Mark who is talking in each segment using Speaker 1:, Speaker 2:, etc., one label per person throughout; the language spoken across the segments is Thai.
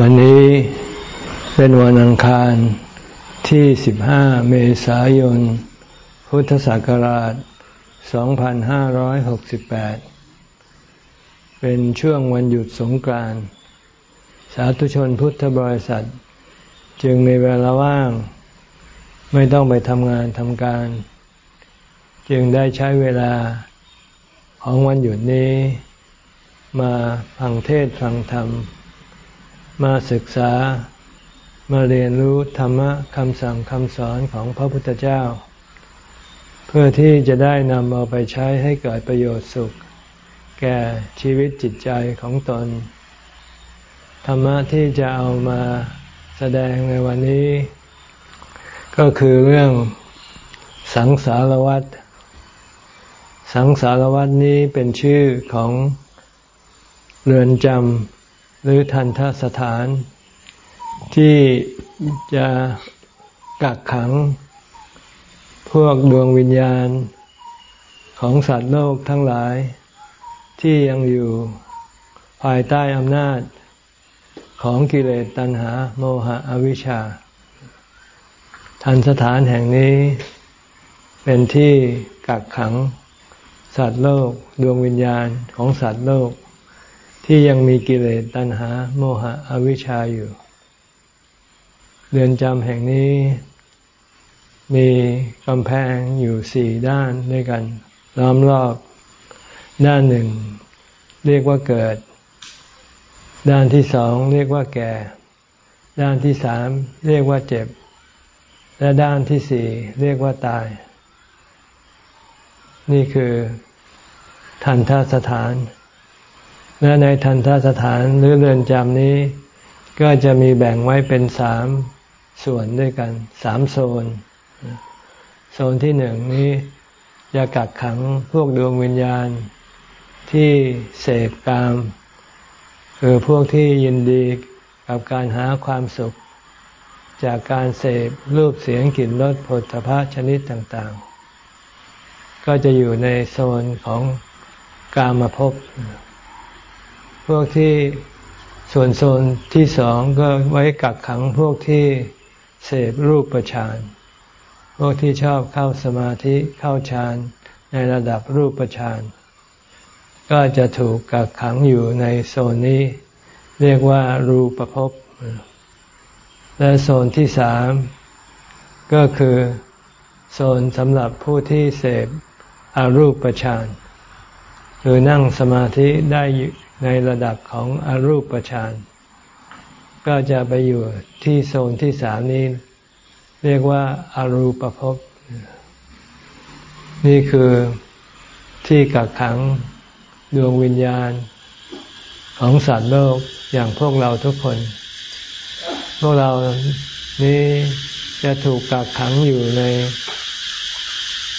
Speaker 1: วันนี้เป็นวันอังคารที่ 15 เมษายน พุทธศักราช 2568 เป็นช่วงวันหยุดสงกรานต์สาธุชนพุทธบริษัท จึงมีเวลาว่าง ไม่ต้องไปทำงานทำการ จึงได้ใช้เวลาของวันหยุดนี้ มาฟังเทศฟังธรรม มาศึกษามาเรียนรู้ธรรมะคำสั่งคำสอนของพระพุทธเจ้า เพื่อที่จะได้นำเอาไปใช้ให้เกิดประโยชน์สุข แก่ชีวิตจิตใจของตน ธรรมะที่จะเอามาแสดงในวันนี้ ก็คือเรื่องสังสารวัตรสังสารวัตนี้เป็นชื่อของเรือนจำ หรือทันทสถาน ที่จะกักขัง พวกดวงวิญญาณของสัตว์โลกทั้งหลาย ที่ยังอยู่ภายใต้อำนาจของกิเลสตัณหา โมหะอวิชชา ทันสถานแห่งนี้เป็นที่กักขังสัตว์โลก ดวงวิญญาณของสัตว์โลก ที่ยังมีกิเลสตัณหา โมหะอวิชชาอยู่ เรือนจำแห่งนี้ มีกำแพงอยู่สี่ด้านด้วยกัน ล้อมรอบด้านหนึ่ง เรียกว่าเกิด ด้านที่สองเรียกว่าแก่ ด้านที่สามเรียกว่าเจ็บ และด้านที่สี่เรียกว่าตาย นี่คือทันทสถาน และในทันทสถานหรือเรือนจำนี้ ก็จะมีแบ่งไว้เป็นสามส่วนด้วยกันสามโซน โซนที่หนึ่งนี้จะกักขังพวกดวงวิญญาณที่เสพกาม คือพวกที่ยินดีกับการหาความสุข จากการเสพรูปเสียงกลิ่นรสผลพระชนิดต่างๆ ก็จะอยู่ในโซนของกามภพ พวกที่ส่วนโซนที่สองก็ไว้กักขังพวกที่เสพรูปประชานพวกที่ชอบเข้าสมาธิเข้าฌานในระดับรูปประชานก็จะถูกกักขังอยู่ในโซนนี้ เรียกว่ารูปภพและโซนที่สามก็คือโซนสำหรับผู้ที่เสพอรูปประชานหรือนั่งสมาธิได้ ในระดับของอรูปฌานก็จะไปอยู่ที่โซนที่สามนี้ เรียกว่าอารูปภพ นี่คือที่กักขังดวงวิญญาณของสัตว์โลกอย่างพวกเราทุกคน พวกเรานี้จะถูกกักขังอยู่ใน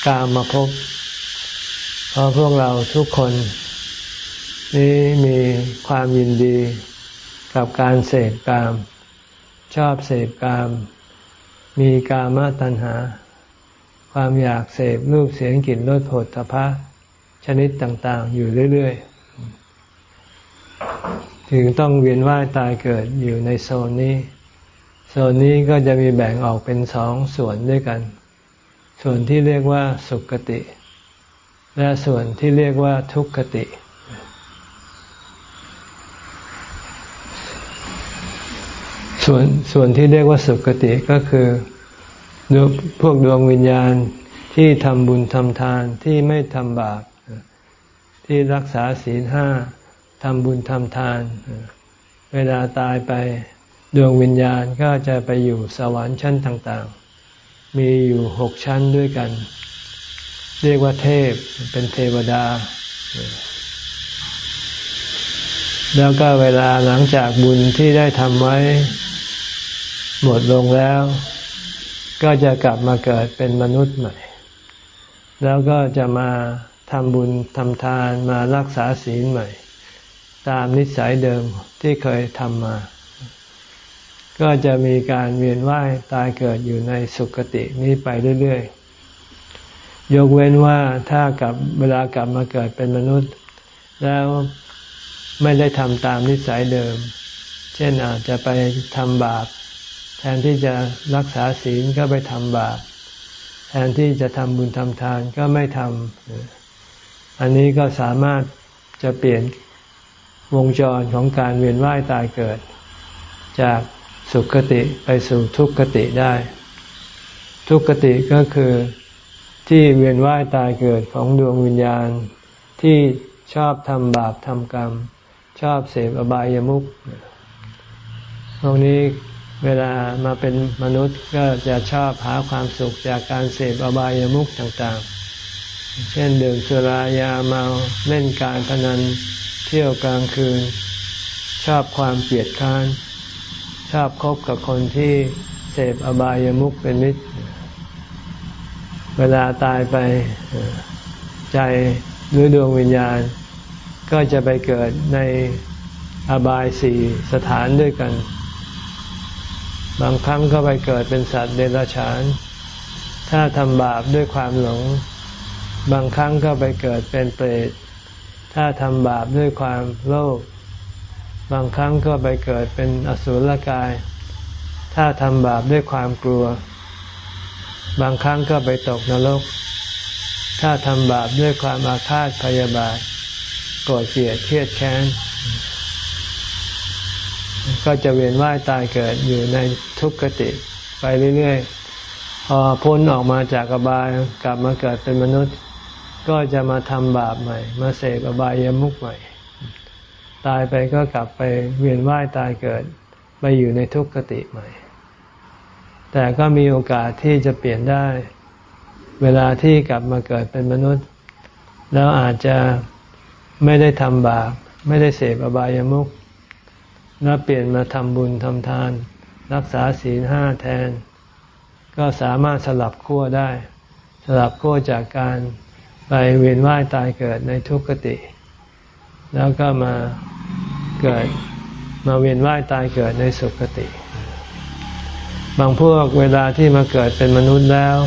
Speaker 1: กามภพเพราะพวกเราทุกคน นี้มีความยินดีกับการเสพกาม ชอบเสพกาม มีกามตัณหา ความอยากเสพรูปเสียงกลิ่นรสผลตภะชนิดต่าง ๆ อยู่เรื่อย ๆ ถึงต้องเวียนว่ายตายเกิดอยู่ในโซนนี้ โซนนี้ก็จะมีแบ่งออกเป็นสองส่วนด้วยกัน ส่วนที่เรียกว่าสุขติ และส่วนที่เรียกว่าทุกขติ ส่วนส่วนที่เรียกว่าสุคติก็คือพวกดวงวิญญาณที่ทำบุญทำทานที่ไม่ทำบาปที่รักษาศีลห้าทำบุญทำทาน เวลาตายไปดวงวิญญาณก็จะไปอยู่สวรรค์ชั้นต่างๆ มีอยู่หกชั้นด้วยกัน เรียกว่าเทพเป็นเทวดา แล้วก็เวลาหลังจากบุญที่ได้ทำไว้ หมดลงแล้ว ก็จะกลับมาเกิดเป็นมนุษย์ใหม่ แล้วก็จะมาทำบุญทำทานมารักษาศีลใหม่ ตามนิสัยเดิมที่เคยทำมา ก็จะมีการเวียนว่ายตายเกิดอยู่ในสุคตินี้ไปเรื่อยๆ ยกเว้นว่าถ้ากลับเวลากลับมาเกิดเป็นมนุษย์ แล้วไม่ได้ทำตามนิสัยเดิม เช่นอาจจะไปทำบาป แทนที่จะรักษาศีลก็ไปทำบาปแทนที่จะทำบุญทำทานก็ไม่ทำอันนี้ก็สามารถจะเปลี่ยนวงจรของการเวียนว่ายตายเกิด จากสุขติไปสู่ทุกขติได้ ทุกขติก็คือที่เวียนว่ายตายเกิดของดวงวิญญาณที่ชอบทำบาปทำกรรม ชอบเสพอบายามุขพวกนี้ เวลามาเป็นมนุษย์ก็จะชอบหาความสุขจากการเสพอบายามุขต่างๆ เช่นดื่มสุรายาเมาเล่นการพนันเที่ยวกลางคืน ชอบความเกลียดค้าน ชอบคบกับคนที่เสพอบายามุขเป็นมิตรเวลาตายไปใจหรือดวงวิญญาณ ก็จะไปเกิดในอบายสี่สถานด้วยกัน บางครั้งก็ไปเกิดเป็นสัตว์เดรัจฉาน ถ้าทำบาปด้วยความหลง บางครั้งก็ไปเกิดเป็นเปรต ถ้าทำบาปด้วยความโลภ บางครั้งก็ไปเกิดเป็นอสุรกาย ถ้าทำบาปด้วยความกลัว บางครั้งก็ไปตกนรก ถ้าทำบาปด้วยความอาฆาตพยาบาทโกรธเกลียดเครียดแค้น ก็จะเวียนว่ายตายเกิดอยู่ในทุกขติไปเรื่อยๆ พอพ้นออกมาจากอบายกลับมาเกิดเป็นมนุษย์ ก็จะมาทำบาปใหม่ มาเสพอบายยมุกใหม่ ตายไปก็กลับไปเวียนว่ายตายเกิดไปอยู่ในทุกขติใหม่ แต่ก็มีโอกาสที่จะเปลี่ยนได้ เวลาที่กลับมาเกิดเป็นมนุษย์ แล้วอาจจะไม่ได้ทำบาปไม่ได้เสพอบายามุข แล้วเปลี่ยนมาทำบุญทำทาน รักษาศีลห้าแทน ก็สามารถสลับขั้วได้ สลับขั้วจากการไปเวียนว่ายตายเกิดในทุกขติ แล้วก็มาเกิดมาเวียนว่ายตายเกิดในสุขติ บางพวกเวลาที่มาเกิดเป็นมนุษย์แล้ว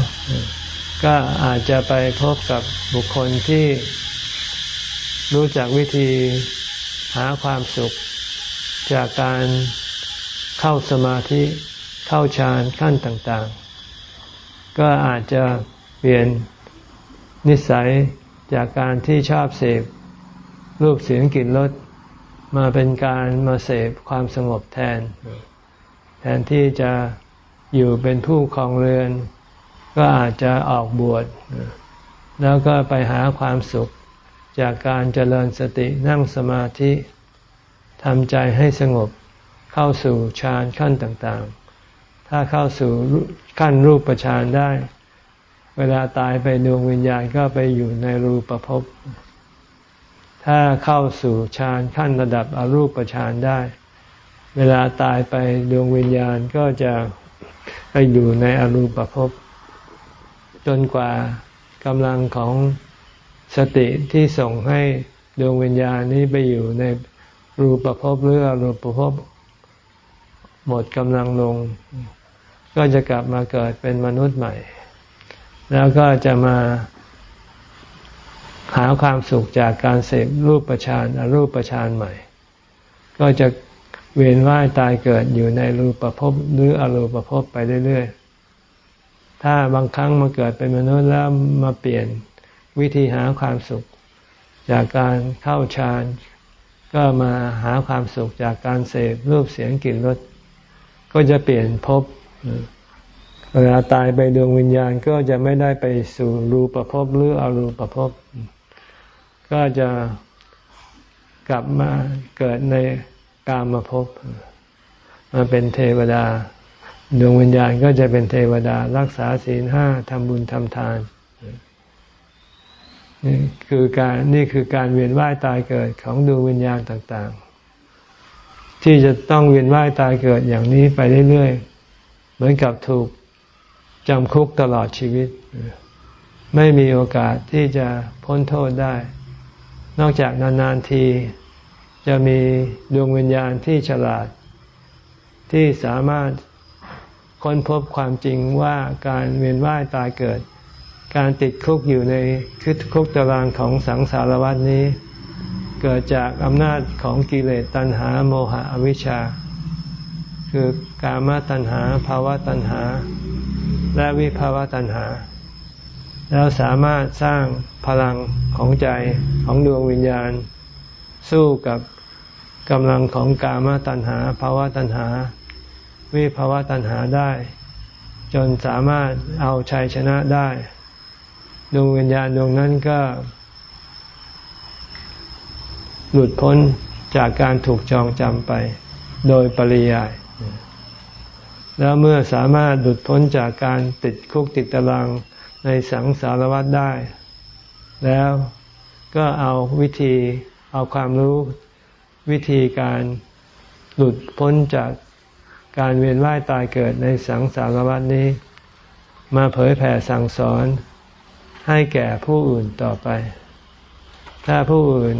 Speaker 1: ก็อาจจะไปพบกับบุคคลที่รู้จักวิธีหาความสุข จากการเข้าสมาธิเข้าฌานขั้นต่างๆ ก็อาจจะเปลี่ยนนิสัยจากการที่ชอบเสพรูปเสียงกลิ่นรสมาเป็นการมาเสพความสงบแทน แทนที่จะอยู่เป็นผู้ครองเรือน ก็อาจจะออกบวชแล้วก็ไปหาความสุขจากการเจริญสตินั่งสมาธิ ทำใจให้สงบเข้าสู่ฌานขั้นต่างๆ ถ้าเข้าสู่ขั้นรูปฌานได้ เวลาตายไปดวงวิญญาณก็ไปอยู่ในรูปภพ ถ้าเข้าสู่ฌานขั้นระดับอรูปฌานได้ เวลาตายไปดวงวิญญาณก็จะไปอยู่ในอรูปภพ จนกว่ากำลังของสติที่ส่งให้ดวงวิญญาณนี้ไปอยู่ใน รูปภพหรืออรูปภพหมดกำลังลง ก็จะกลับมาเกิดเป็นมนุษย์ใหม่ แล้วก็จะมาหาความสุขจากการเสพรูปประชานอรูปประชานใหม่ ก็จะเวียนว่ายตายเกิดอยู่ในรูปภพหรืออรูปภพไปเรื่อยๆ ถ้าบางครั้งมาเกิดเป็นมนุษย์แล้วมาเปลี่ยนวิธีหาความสุข จากการเข้าฌาน ก็มาหาความสุขจากการเสพรูปเสียงกลิ่นรสก็จะเปลี่ยนภพเวลาตายไปดวงวิญญาณก็จะไม่ได้ไปสู่รูปภพหรืออรูปภพ ก็จะกลับมาเกิดในกามภพมาเป็นเทวดา ดวงวิญญาณก็จะเป็นเทวดา รักษาศีลห้าทำบุญทำทาน นี่คือการนี่คือการเวียนว่ายตายเกิดของดวงวิญญาณต่างๆ ที่จะต้องเวียนว่ายตายเกิดอย่างนี้ไปเรื่อยๆ เหมือนกับถูกจำคุกตลอดชีวิต ไม่มีโอกาสที่จะพ้นโทษได้ นอกจากนานๆที จะมีดวงวิญญาณที่ฉลาด ที่สามารถค้นพบความจริงว่าการเวียนว่ายตายเกิด การติดคุกอยู่ในคุกคุกตารางของสังสารวัฏนี้ เกิดจากอำนาจของกิเลสตัณหาโมหะอวิชชา คือกามตัณหาภาวะตัณหา และวิภาวะตัณหา แล้วสามารถสร้างพลังของใจของดวงวิญญาณ สู้กับกำลังของกามตัณหาภาวะตัณหา วิภาวะตัณหาได้ จนสามารถเอาชัยชนะได้ ดวงวิญญาณดวงนั้นก็ หลุดพ้นจากการถูกจองจำไป โดยปริยาย แล้วเมื่อสามารถหลุดพ้นจากการติดคุกติดตารางในสังสารวัฏได้ แล้วก็เอาวิธีเอาความรู้วิธีการหลุดพ้นจากการเวียนว่ายตายเกิดในสังสารวัฏนี้ มาเผยแผ่สั่งสอน ให้แก่ผู้อื่นต่อไป ถ้าผู้อื่น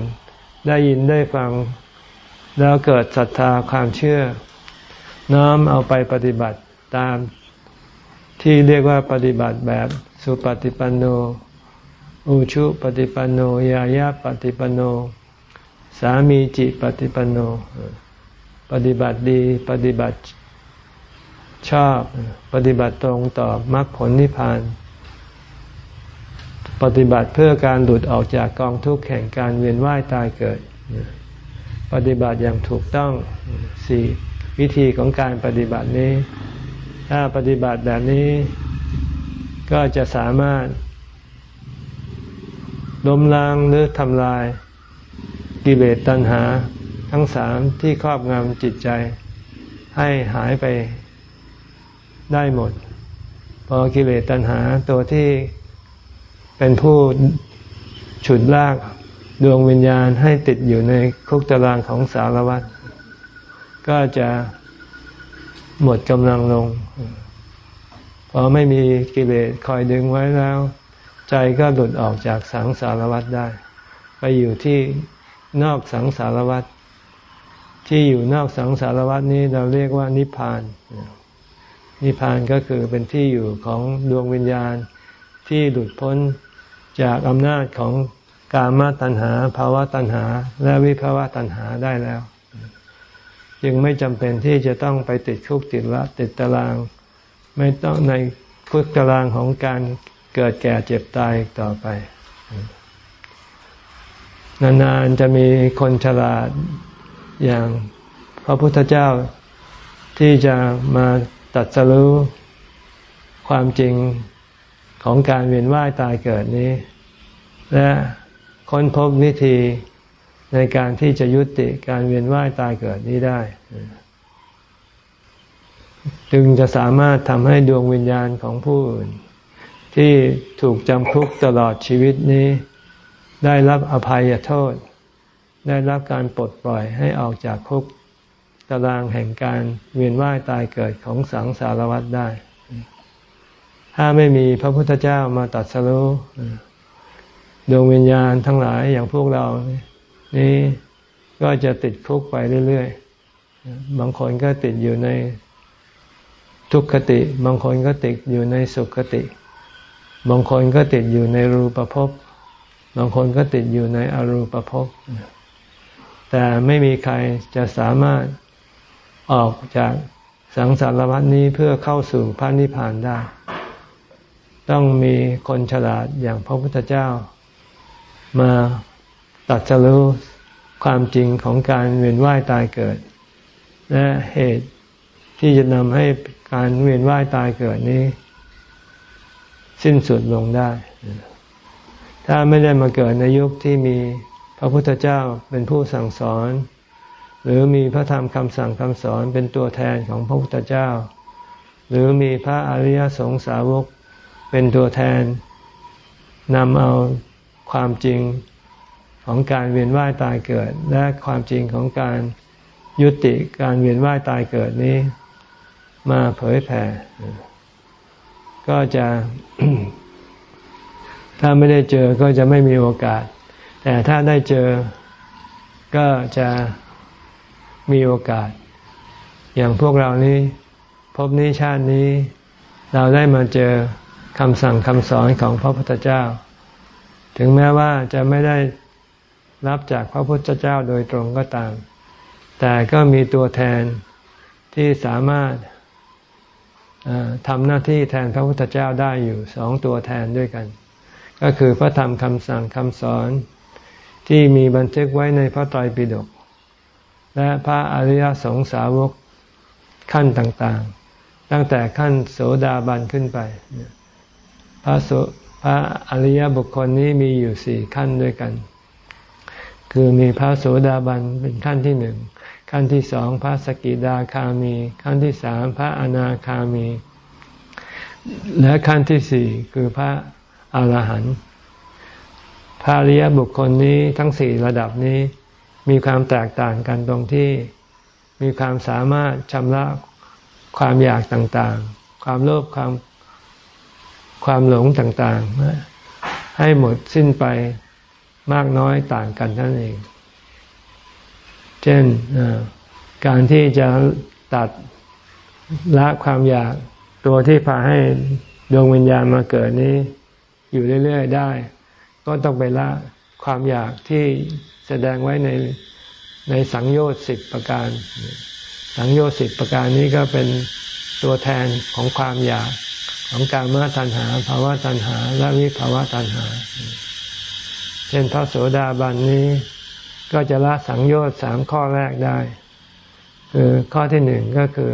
Speaker 1: ได้ยินได้ฟัง แล้วเกิดศรัทธาความเชื่อ น้อมเอาไปปฏิบัติตามที่เรียกว่าปฏิบัติแบบสุปฏิปันโน อุชุปฏิปันโน ยายาปฏิปันโน สามีจิปฏิปันโน ปฏิบัติดีปฏิบัติชอบ ปฏิบัติตรงต่อมรรคผลนิพพาน ปฏิบัติเพื่อการหลุดออกจากกองทุกข์แห่งการเวียนว่ายตายเกิด ปฏิบัติอย่างถูกต้องสี่วิธีของการปฏิบัตินี้ ถ้าปฏิบัติแบบนี้ก็จะสามารถล้มล้างหรือทำลายกิเลสตัณหาทั้งสามที่ครอบงำจิตใจ ให้หายไปได้หมด พอกิเลสตัณหาตัวที่ เป็นผู้ฉุดลากดวงวิญญาณให้ติดอยู่ในคุกตารางของสารวัตรก็จะหมดกำลังลง พอไม่มีกิเลสคอยดึงไว้แล้ว ใจก็หลุดออกจากสังสารวัตรได้ ไปอยู่ที่นอกสังสารวัตรที่อยู่นอกสังสารวัตรนี้เราเรียกว่านิพพาน นิพพานก็คือเป็นที่อยู่ของดวงวิญญาณที่หลุดพ้น จากอำนาจของกามตัณหาภาวะตัณหา และวิภาวะตัณหาได้แล้ว จึงไม่จำเป็นที่จะต้องไปติดคุกติดละติดตาราง ไม่ต้องในคุกตารางของการเกิดแก่เจ็บตายต่อไป นานๆจะมีคนฉลาดอย่างพระพุทธเจ้าที่จะมาตัดสรู้ความจริง ของการเวียนว่ายตายเกิดนี้ และค้นพบวิธีในการที่จะยุติการเวียนว่ายตายเกิดนี้ได้ จึงจะสามารถทำให้ดวงวิญญาณของผู้อื่น ที่ถูกจำคุกตลอดชีวิตนี้ ได้รับอภัยโทษ ได้รับการปลดปล่อยให้ออกจากคุกตารางแห่งการเวียนว่ายตายเกิดของสังสารวัฏได้ ถ้าไม่มีพระพุทธเจ้ามาตัดสรุดวงวิญญาณทั้งหลายอย่างพวกเรา นี้ก็จะติดคุกไปเรื่อยๆ บางคนก็ติดอยู่ในทุกขติ บางคนก็ติดอยู่ในสุขติ บางคนก็ติดอยู่ในรูปภพ บางคนก็ติดอยู่ในอรูปภพ แต่ไม่มีใครจะสามารถออกจากสังสารวัฏนี้เพื่อเข้าสู่พระนิพพานได้ ต้องมีคนฉลาดอย่างพระพุทธเจ้า มาตัดสรู้ความจริงของการเวียนว่ายตายเกิด และเหตุที่จะนำให้การเวียนว่ายตายเกิดนี้ สิ้นสุดลงได้ ถ้าไม่ได้มาเกิดในยุคที่มีพระพุทธเจ้าเป็นผู้สั่งสอน หรือมีพระธรรมคำสั่งคำสอนเป็นตัวแทนของพระพุทธเจ้า หรือมีพระอริยสงสาวก เป็นตัวแทนนำเอาความจริงของการเวียนว่ายตายเกิด และความจริงของการยุติการเวียนว่ายตายเกิดนี้ มาเผยแผ่ ก็จะถ้าไม่ได้เจอก็จะไม่มีโอกาส แต่ถ้าได้เจอก็จะมีโอกาส อย่างพวกเรานี้พบนี้ชาตินี้ เราได้มาเจอ คำสั่งคำสอนของพระพุทธเจ้า ถึงแม้ว่าจะไม่ได้รับจากพระพุทธเจ้าโดยตรงก็ตาม แต่ก็มีตัวแทนที่สามารถทำหน้าที่แทนพระพุทธเจ้าได้อยู่สองตัวแทนด้วยกัน ก็คือพระธรรมคำสั่งคำสอนที่มีบันทึกไว้ในพระไตรปิฎกและพระอริยสงสาวกขั้นต่างๆ ตั้งแต่ขั้นโสดาบันขึ้นไป ระโสพระอริยบุคคลนี้มีอยู่สี่ขั้นด้วยกัน คือมีพระโสดาบันเป็นขั้นที่หนึ่งขั้นที่สองพระสกิดาคามี ขั้นที่สามพระอนาคามี และขั้นที่สี่คือพระอรหันต์พระอริยบุคคลนี้ทั้งสี่ระดับนี้มีความแตกต่างกันตรงที่มีความสามารถชำระความอยากต่างๆ ความโลภความ ความหลงต่างๆ ให้หมดสิ้นไปมากน้อยต่างกันนั่นเอง เช่นการที่จะตัดละความอยากตัวที่พาให้ดวงวิญญาณมาเกิดนี้ อยู่เรื่อย ๆ ได้ ก็ต้องไปละความอยากที่แสดงไว้ในในสังโยชน์สิบประการ สังโยชน์สิบประการนี้ก็เป็นตัวแทนของความอยาก ของการมาตัณหาภาวะตัณหา และวิภาวะตัณหา เช่นพระโสดาบันนี้ ก็จะละสังโยชน์สามข้อแรกได้ คือข้อที่หนึ่งก็คือ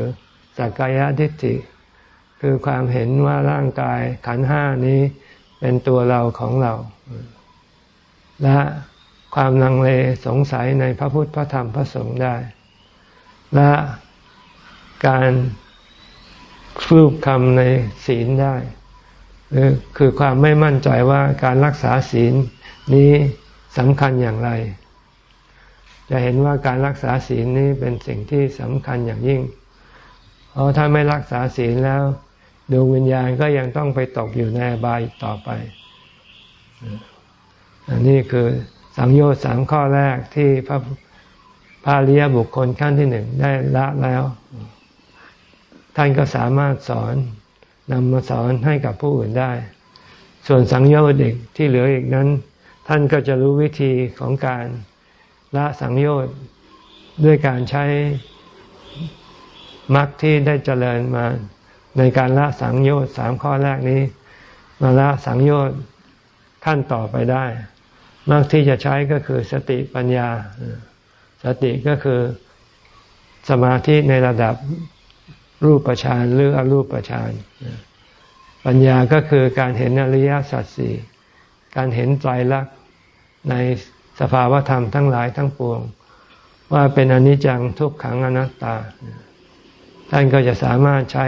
Speaker 1: สักกายทิฏฐิ คือความเห็นว่าร่างกายขันห้านี้เป็นตัวเราของเรา และความลังเลสงสัยในพระพุทธพระธรรมพระสงฆ์ได้ และการ ฟูบคำในศีลได้ คือความไม่มั่นใจว่าการรักษาศีลนี้สำคัญอย่างไร จะเห็นว่าการรักษาศีลนี้เป็นสิ่งที่สำคัญอย่างยิ่ง เพราะถ้าไม่รักษาศีลแล้วดวงวิญญาณก็ยังต้องไปตกอยู่ในบายต่อไป อันนี้คือสังโยชน์สามข้อแรกที่พระพาริยบุคคลขั้นที่หนึ่งได้ละแล้ว ท่านก็สามารถสอนนำมาสอนให้กับผู้อื่นได้ ส่วนสังโยชน์อีกที่เหลืออีกนั้น ท่านก็จะรู้วิธีของการละสังโยชน์ด้วยการใช้มรรคที่ได้เจริญมาในการละสังโยชน์สามข้อแรกนี้ มาละสังโยชน์ขั้นต่อไปได้มากที่จะใช้ก็คือสติปัญญา สติก็คือสมาธิในระดับ รูปฌานหรืออรูปฌานปัญญาก็คือการเห็นอริยสัจสี่การเห็นไตรลักษณ์ในสภาวธรรมทั้งหลายทั้งปวง ว่าเป็นอนิจจังทุกขังอนัตตา ท่านก็จะสามารถใช้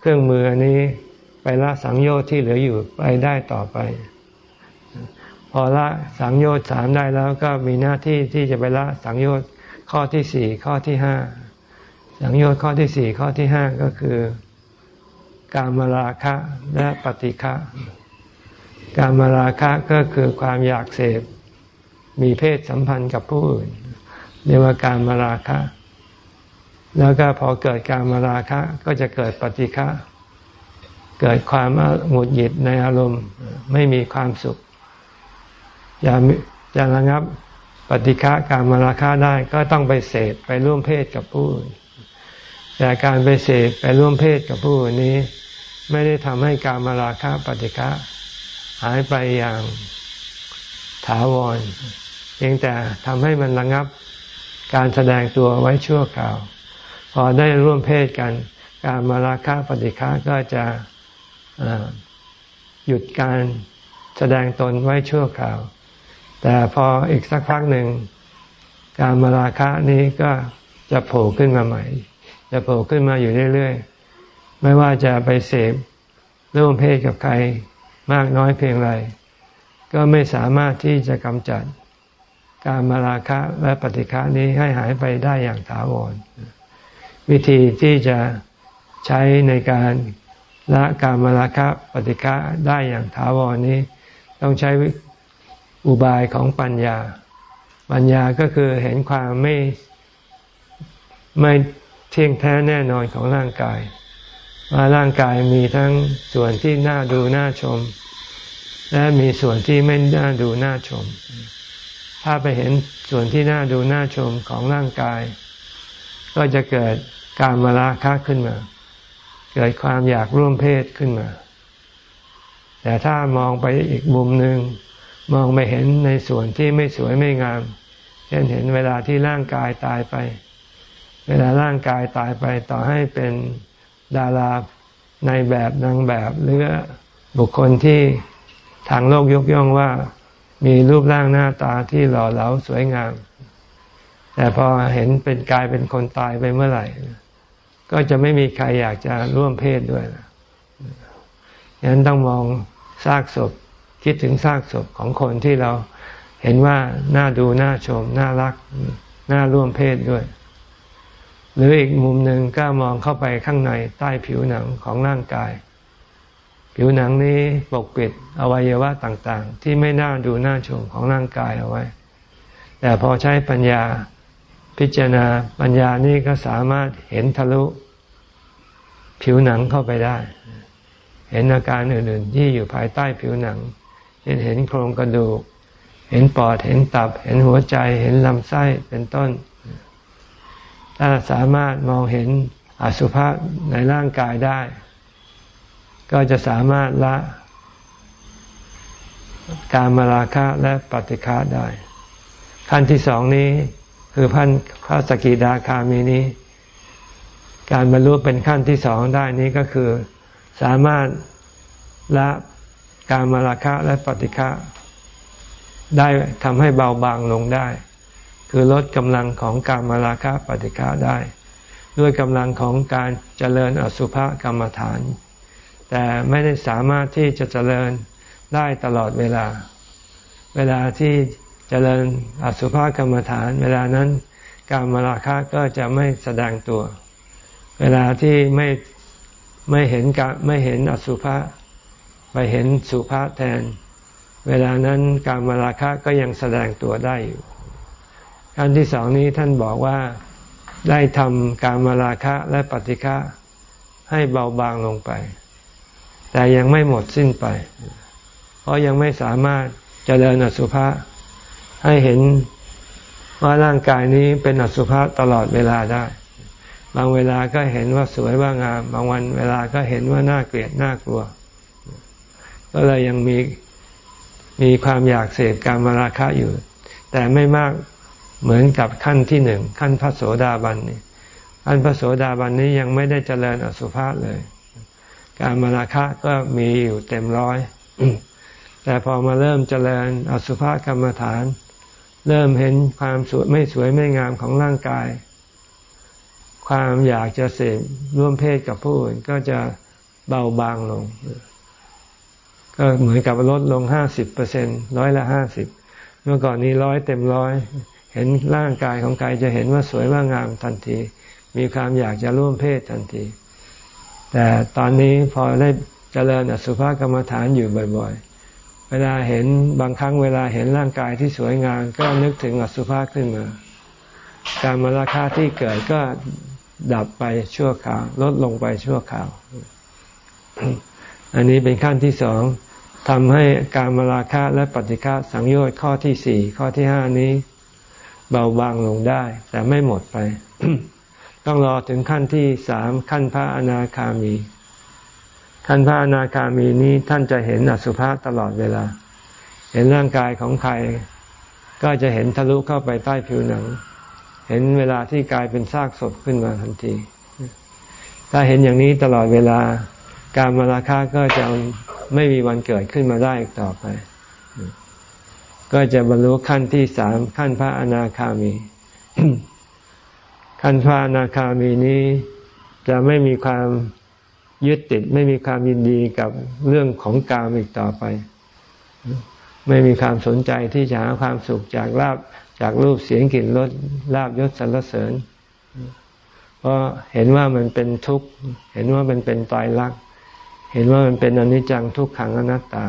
Speaker 1: เครื่องมืออันนี้ไปละสังโยชน์ที่เหลืออยู่ไปได้ต่อไป พอละสังโยชน์สามได้แล้วก็มีหน้าที่ที่จะไปละสังโยชน์ข้อที่สี่ข้อที่ห้า สังโยชน์ข้อที่สี่ข้อที่ห้าก็คือ การมราคะและปฏิฆะการมราคะก็คือความอยากเสพ มีเพศสัมพันธ์กับผู้อื่น เรียกว่าการมาราคะ แล้วก็พอเกิดการมาราคะก็จะเกิดปฏิฆะเกิดความหงุดหงิดในอารมณ์ไม่มีความสุขจะจะระงับปฏิฆะการมาราคะได้ก็ต้องไปเสพไปร่วมเพศกับผู้อื่น แต่การไปเสพไปร่วมเพศกับผู้อื่นนี้ ไม่ได้ทำให้การมาราคะปฏิฆะหายไปอย่างถาวรเพียงแต่ทำให้มันระงับการแสดงตัวไว้ชั่วคราว พอได้ร่วมเพศกัน การมาราคะปฏิฆะก็จะหยุดการแสดงตนไว้ชั่วคราว แต่พออีกสักพักหนึ่ง การมาราคะนี้ก็จะโผล่ขึ้นมาใหม่ จะโผล่ขึ้นมาอยู่เรื่อยๆ ไม่ว่าจะไปเสพร่วมเพศกับใครมากน้อยเพียงไร ก็ไม่สามารถที่จะกำจัดการมาราคะและปฏิฆะนี้ให้หายไปได้อย่างถาวร วิธีที่จะใช้ในการละการมาราคะปฏิฆะได้อย่างถาวรนี้ ต้องใช้อุบายของปัญญา ปัญญาก็คือเห็นความไม่ไม่ เที่ยงแท้แน่นอนของร่างกาย ว่าร่างกายมีทั้งส่วนที่น่าดูน่าชม และมีส่วนที่ไม่น่าดูน่าชม ถ้าไปเห็นส่วนที่น่าดูน่าชมของร่างกาย ก็จะเกิดการมาราคะขึ้นมา เกิดความอยากร่วมเพศขึ้นมา แต่ถ้ามองไปอีกมุมหนึ่งมองไปเห็นในส่วนที่ไม่สวยไม่งาม เช่นเห็นเวลาที่ร่างกายตายไป เวลาร่างกายตายไปต่อให้เป็นดาราในแบบนางแบบหรือบุคคลที่ทางโลกยกย่องว่ามีรูปร่างหน้าตาที่หล่อเหลาสวยงาม แต่พอเห็นเป็นกายเป็นคนตายไปเมื่อไหร่ ก็จะไม่มีใครอยากจะร่วมเพศด้วยนะฉะนั้นต้องมองซากศพคิดถึงซากศพของคนที่เราเห็นว่าน่าดูน่าชม น่ารัก น่าร่วมเพศด้วย หรืออีกมุมหนึ่งก็มองเข้าไปข้างในใต้ผิวหนังของร่างกาย ผิวหนังนี้ปกปิดอวัยวะต่างๆ ที่ไม่น่าดูน่าชมของร่างกายเอาไว้ แต่พอใช้ปัญญาพิจารณาปัญญานี่ก็สามารถเห็นทะลุ ผิวหนังเข้าไปได้ เห็นอาการอื่นๆ ที่อยู่ภายใต้ผิวหนัง เห็นเห็นโครงกระดูก เห็นปอดเห็นตับ เห็นหัวใจเห็นลำไส้เป็นต้น ถ้าสามารถมองเห็นอสุภะในร่างกายได้ ก็จะสามารถละการมาราคะและปฏิฆะได้ ขั้นที่สองนี้คือพันพระสกิดาคามีนี้ การบรรลุเป็นขั้นที่สองได้นี้ก็คือสามารถละการมาราคะและปฏิฆะได้ทำให้เบาบางลงได้ คือลดกำลังของการมาราคะปฏิฆะได้ ด้วยกำลังของการเจริญอสุภกรรมฐาน แต่ไม่ได้สามารถที่จะเจริญได้ตลอดเวลา เวลาที่เจริญอสุภกรรมฐาน เวลานั้นการมาราคะก็จะไม่แสดงตัว เวลาที่ไม่ไม่เห็นการไม่เห็นอสุภะไปเห็นสุภาษแทน เวลานั้นการมาราคะก็ยังแสดงตัวได้อยู่ ขั้นที่สองนี้ท่านบอกว่าได้ทำการมาราคะและปฏิฆะให้เบาบางลงไป แต่ยังไม่หมดสิ้นไป เพราะยังไม่สามารถเจริญอสุภะให้เห็นว่าร่างกายนี้เป็นอสุภะตลอดเวลาได้ บางเวลาก็เห็นว่าสวยว่างาม บางวันเวลาก็เห็นว่าน่าเกลียดน่ากลัว ก็เลยยังมีมีความอยากเสพการมาราคะอยู่ แต่ไม่มาก เหมือนกับขั้นที่หนึ่งขั้นพระโสดาบันนี่ขั้นพระโสดาบันนี้ยังไม่ได้เจริญอสุภะเลย การมาราคะก็มีอยู่เต็มร้อยแต่พอมาเริ่มเจริญอสุภะกรรมฐาน เริ่มเห็นความสวยไม่สวยไม่งามของร่างกาย ความอยากจะเสพร่วมเพศกับผู้อื่นก็จะเบาบางลง ก็เหมือนกับลดลงห้าสิบเปอร์เซ็นร้อยละห้าสิบเมื่อก่อนนี้ร้อยเต็มร้อย เห็นร่างกายของใครจะเห็นว่าสวยว่างามทันที มีความอยากจะร่วมเพศทันที แต่ตอนนี้พอได้เจริญอสุภกรรมฐานอยู่บ่อย ๆ เวลาเห็นบางครั้งเวลาเห็นร่างกายที่สวยงามก็นึกถึงอสุภะขึ้นมา การมาราคาที่เกิดก็ดับไปชั่วคราว ลดลงไปชั่วคราว อันนี้เป็นขั้นที่สองทำให้การมาราคะและปฏิฆะสังโยชน์ข้อที่สี่ข้อที่ห้านี้ เบาบางลงได้ แต่ไม่หมดไป ต้องรอถึงขั้นที่สามขั้นพระอนาคามี ขั้นพระอนาคามีนี้ท่านจะเห็นอสุภะตลอดเวลา เห็นร่างกายของใคร ก็จะเห็นทะลุเข้าไปใต้ผิวหนัง เห็นเวลาที่กลายเป็นซากศพขึ้นมาทันที ถ้าเห็นอย่างนี้ตลอดเวลา การมาราคะก็จะไม่มีวันเกิดขึ้นมาได้อีกต่อไป ก็จะบรรลุขั้นที่สามขั้นพระอนาคามี ขั้นพระอนาคามีนี้จะไม่มีความยึดติด ไม่มีความยินดีกับเรื่องของกามอีกต่อไป ไม่มีความสนใจที่จะหาความสุขจากลาบจากรูปเสียงกลิ่นรสลาบยศสรรเสริญเพราะเห็นว่ามันเป็นทุกข์ เห็นว่ามันเป็นตายรัก เห็นว่ามันเป็นอนิจจังทุกขังอนัตตา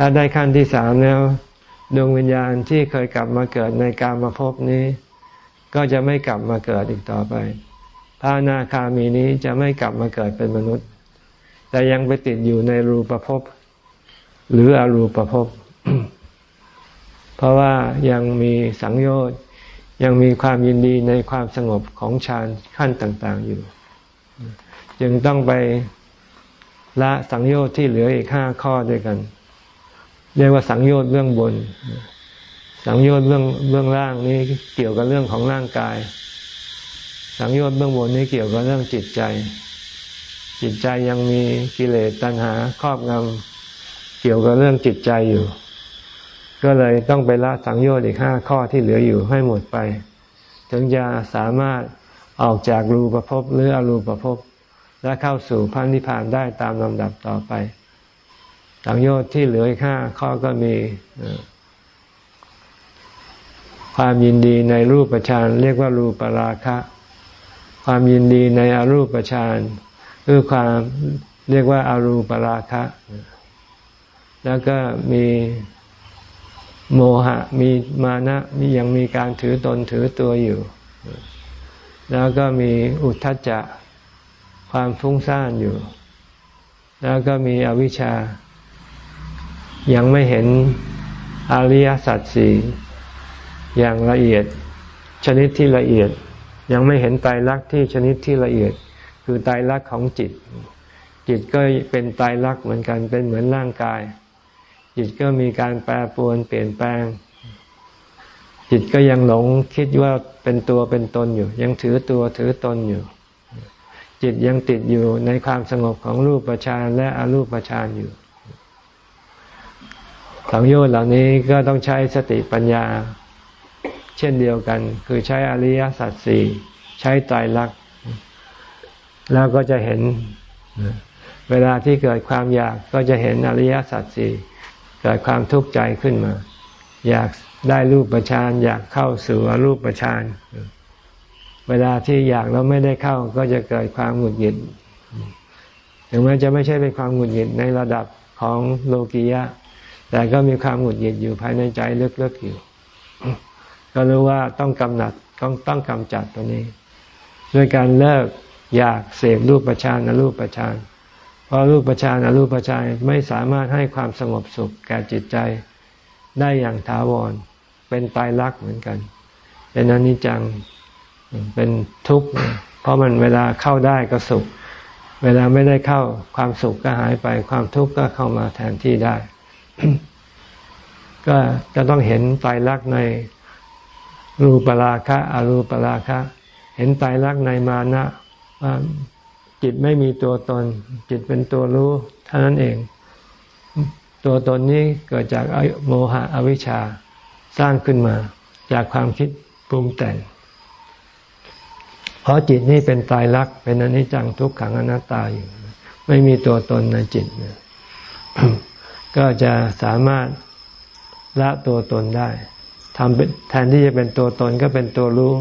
Speaker 1: ถ้าได้ขั้นที่สามแล้ว ดวงวิญญาณที่เคยกลับมาเกิดในการมาพบนี้ ก็จะไม่กลับมาเกิดอีกต่อไปพระนาคามีนี้จะไม่กลับมาเกิดเป็นมนุษย์ แต่ยังไปติดอยู่ในรูปภพหรืออรูปภพเพราะว่ายังมีสังโยชน์ยังมีความยินดีในความสงบของฌานขั้นต่าง ๆอยู่ จึงต้องไปละสังโยชน์ที่เหลืออีกห้าข้อด้วยกัน เรียกว่าสังโยชน์เรื่องบน สังโยชน์เรื่องเรื่องล่างนี้เกี่ยวกับเรื่องของร่างกาย สังโยชน์เบื้องบนนี้เกี่ยวกับเรื่องจิตใจ จิตใจยังมีกิเลสตัณหาครอบงำเกี่ยวกับเรื่องจิตใจอยู่ ก็เลยต้องไปละสังโยชน์อีกห้าข้อที่เหลืออยู่ให้หมดไป ถึงจะสามารถออกจากรูปภพหรืออรูปภพและเข้าสู่พระนิพพานได้ตามลำดับต่อไป สังโยชน์ที่เหลืออีกห้าข้อก็มีความยินดีในรูปฌานเรียกว่ารูปราคะ ความยินดีในอรูปฌานคือความเรียกว่าอารูปราคะ แล้วก็มีโมหะมีมานะมียังมีการถือตนถือตัวอยู่ แล้วก็มีอุทธัจจะความฟุ้งซ่านอยู่ แล้วก็มีอวิชชา ยังไม่เห็นอริยสัจสี่อย่างละเอียด ชนิดที่ละเอียด ยังไม่เห็นไตรลักษณ์ที่ชนิดที่ละเอียด คือไตรลักษณ์ของจิต จิตก็เป็นไตรลักษณ์เหมือนกันเป็นเหมือนร่างกาย จิตก็มีการแปรปรวนเปลี่ยนแปลง จิตก็ยังหลงคิดว่าเป็นตัวเป็นตนอยู่ ยังถือตัวถือตนอยู่ จิตยังติดอยู่ในความสงบของรูปฌานและอรูปฌานอยู่ สังโยชน์เหล่านี้ก็ต้องใช้สติปัญญา เช่นเดียวกัน คือใช้อริยสัจสี่ใช้ไตรลักษณ์แล้วก็จะเห็น เวลาที่เกิดความอยากก็จะเห็นอริยสัจสี่เกิดความทุกข์ใจขึ้นมา อยากได้รูปฌานอยากเข้าสู่รูปฌานเวลาที่อยากแล้วไม่ได้เข้าก็จะเกิดความหงุดหงิดถึงแม้จะไม่ใช่เป็นความหงุดหงิดในระดับของโลกียะ แต่ก็มีความหงุดหงิดอยู่ภายในใจลึกๆอยู่ ก็รู้ว่าต้องกำหนัดต้องต้องกำจัดตัวนี้ ด้วยการเลิกอยากเสพรูปประชานอรูปประชานเพราะรูปประชานอรูปประชานไม่สามารถให้ความสงบสุขแก่จิตใจได้อย่างถาวร เป็นตายรักเหมือนกัน เป็นอนิจจังเป็นทุกข์เพราะมันเวลาเข้าได้ก็สุข เวลาไม่ได้เข้าความสุขก็หายไปความทุกข์ก็เข้ามาแทนที่ได้ ก็จะต้องเห็นไตรลักษณ์ในรูปราคะอรูปราคะ เห็นไตรลักษณ์ในมานะว่าจิตไม่มีตัวตน จิตเป็นตัวรู้เท่านั้นเอง ตัวตนนี้เกิดจากโมหะอวิชชาสร้างขึ้นมา จากความคิดปรุงแต่ง เพราะจิตนี่เป็นตายรักเป็นอนิจจังทุกขังอนัตตาอยู่ ไม่มีตัวตนในจิต ก็จะสามารถละตัวตนได้ทำแทนที่จะเป็นตัวตนก็เป็นตัวรู้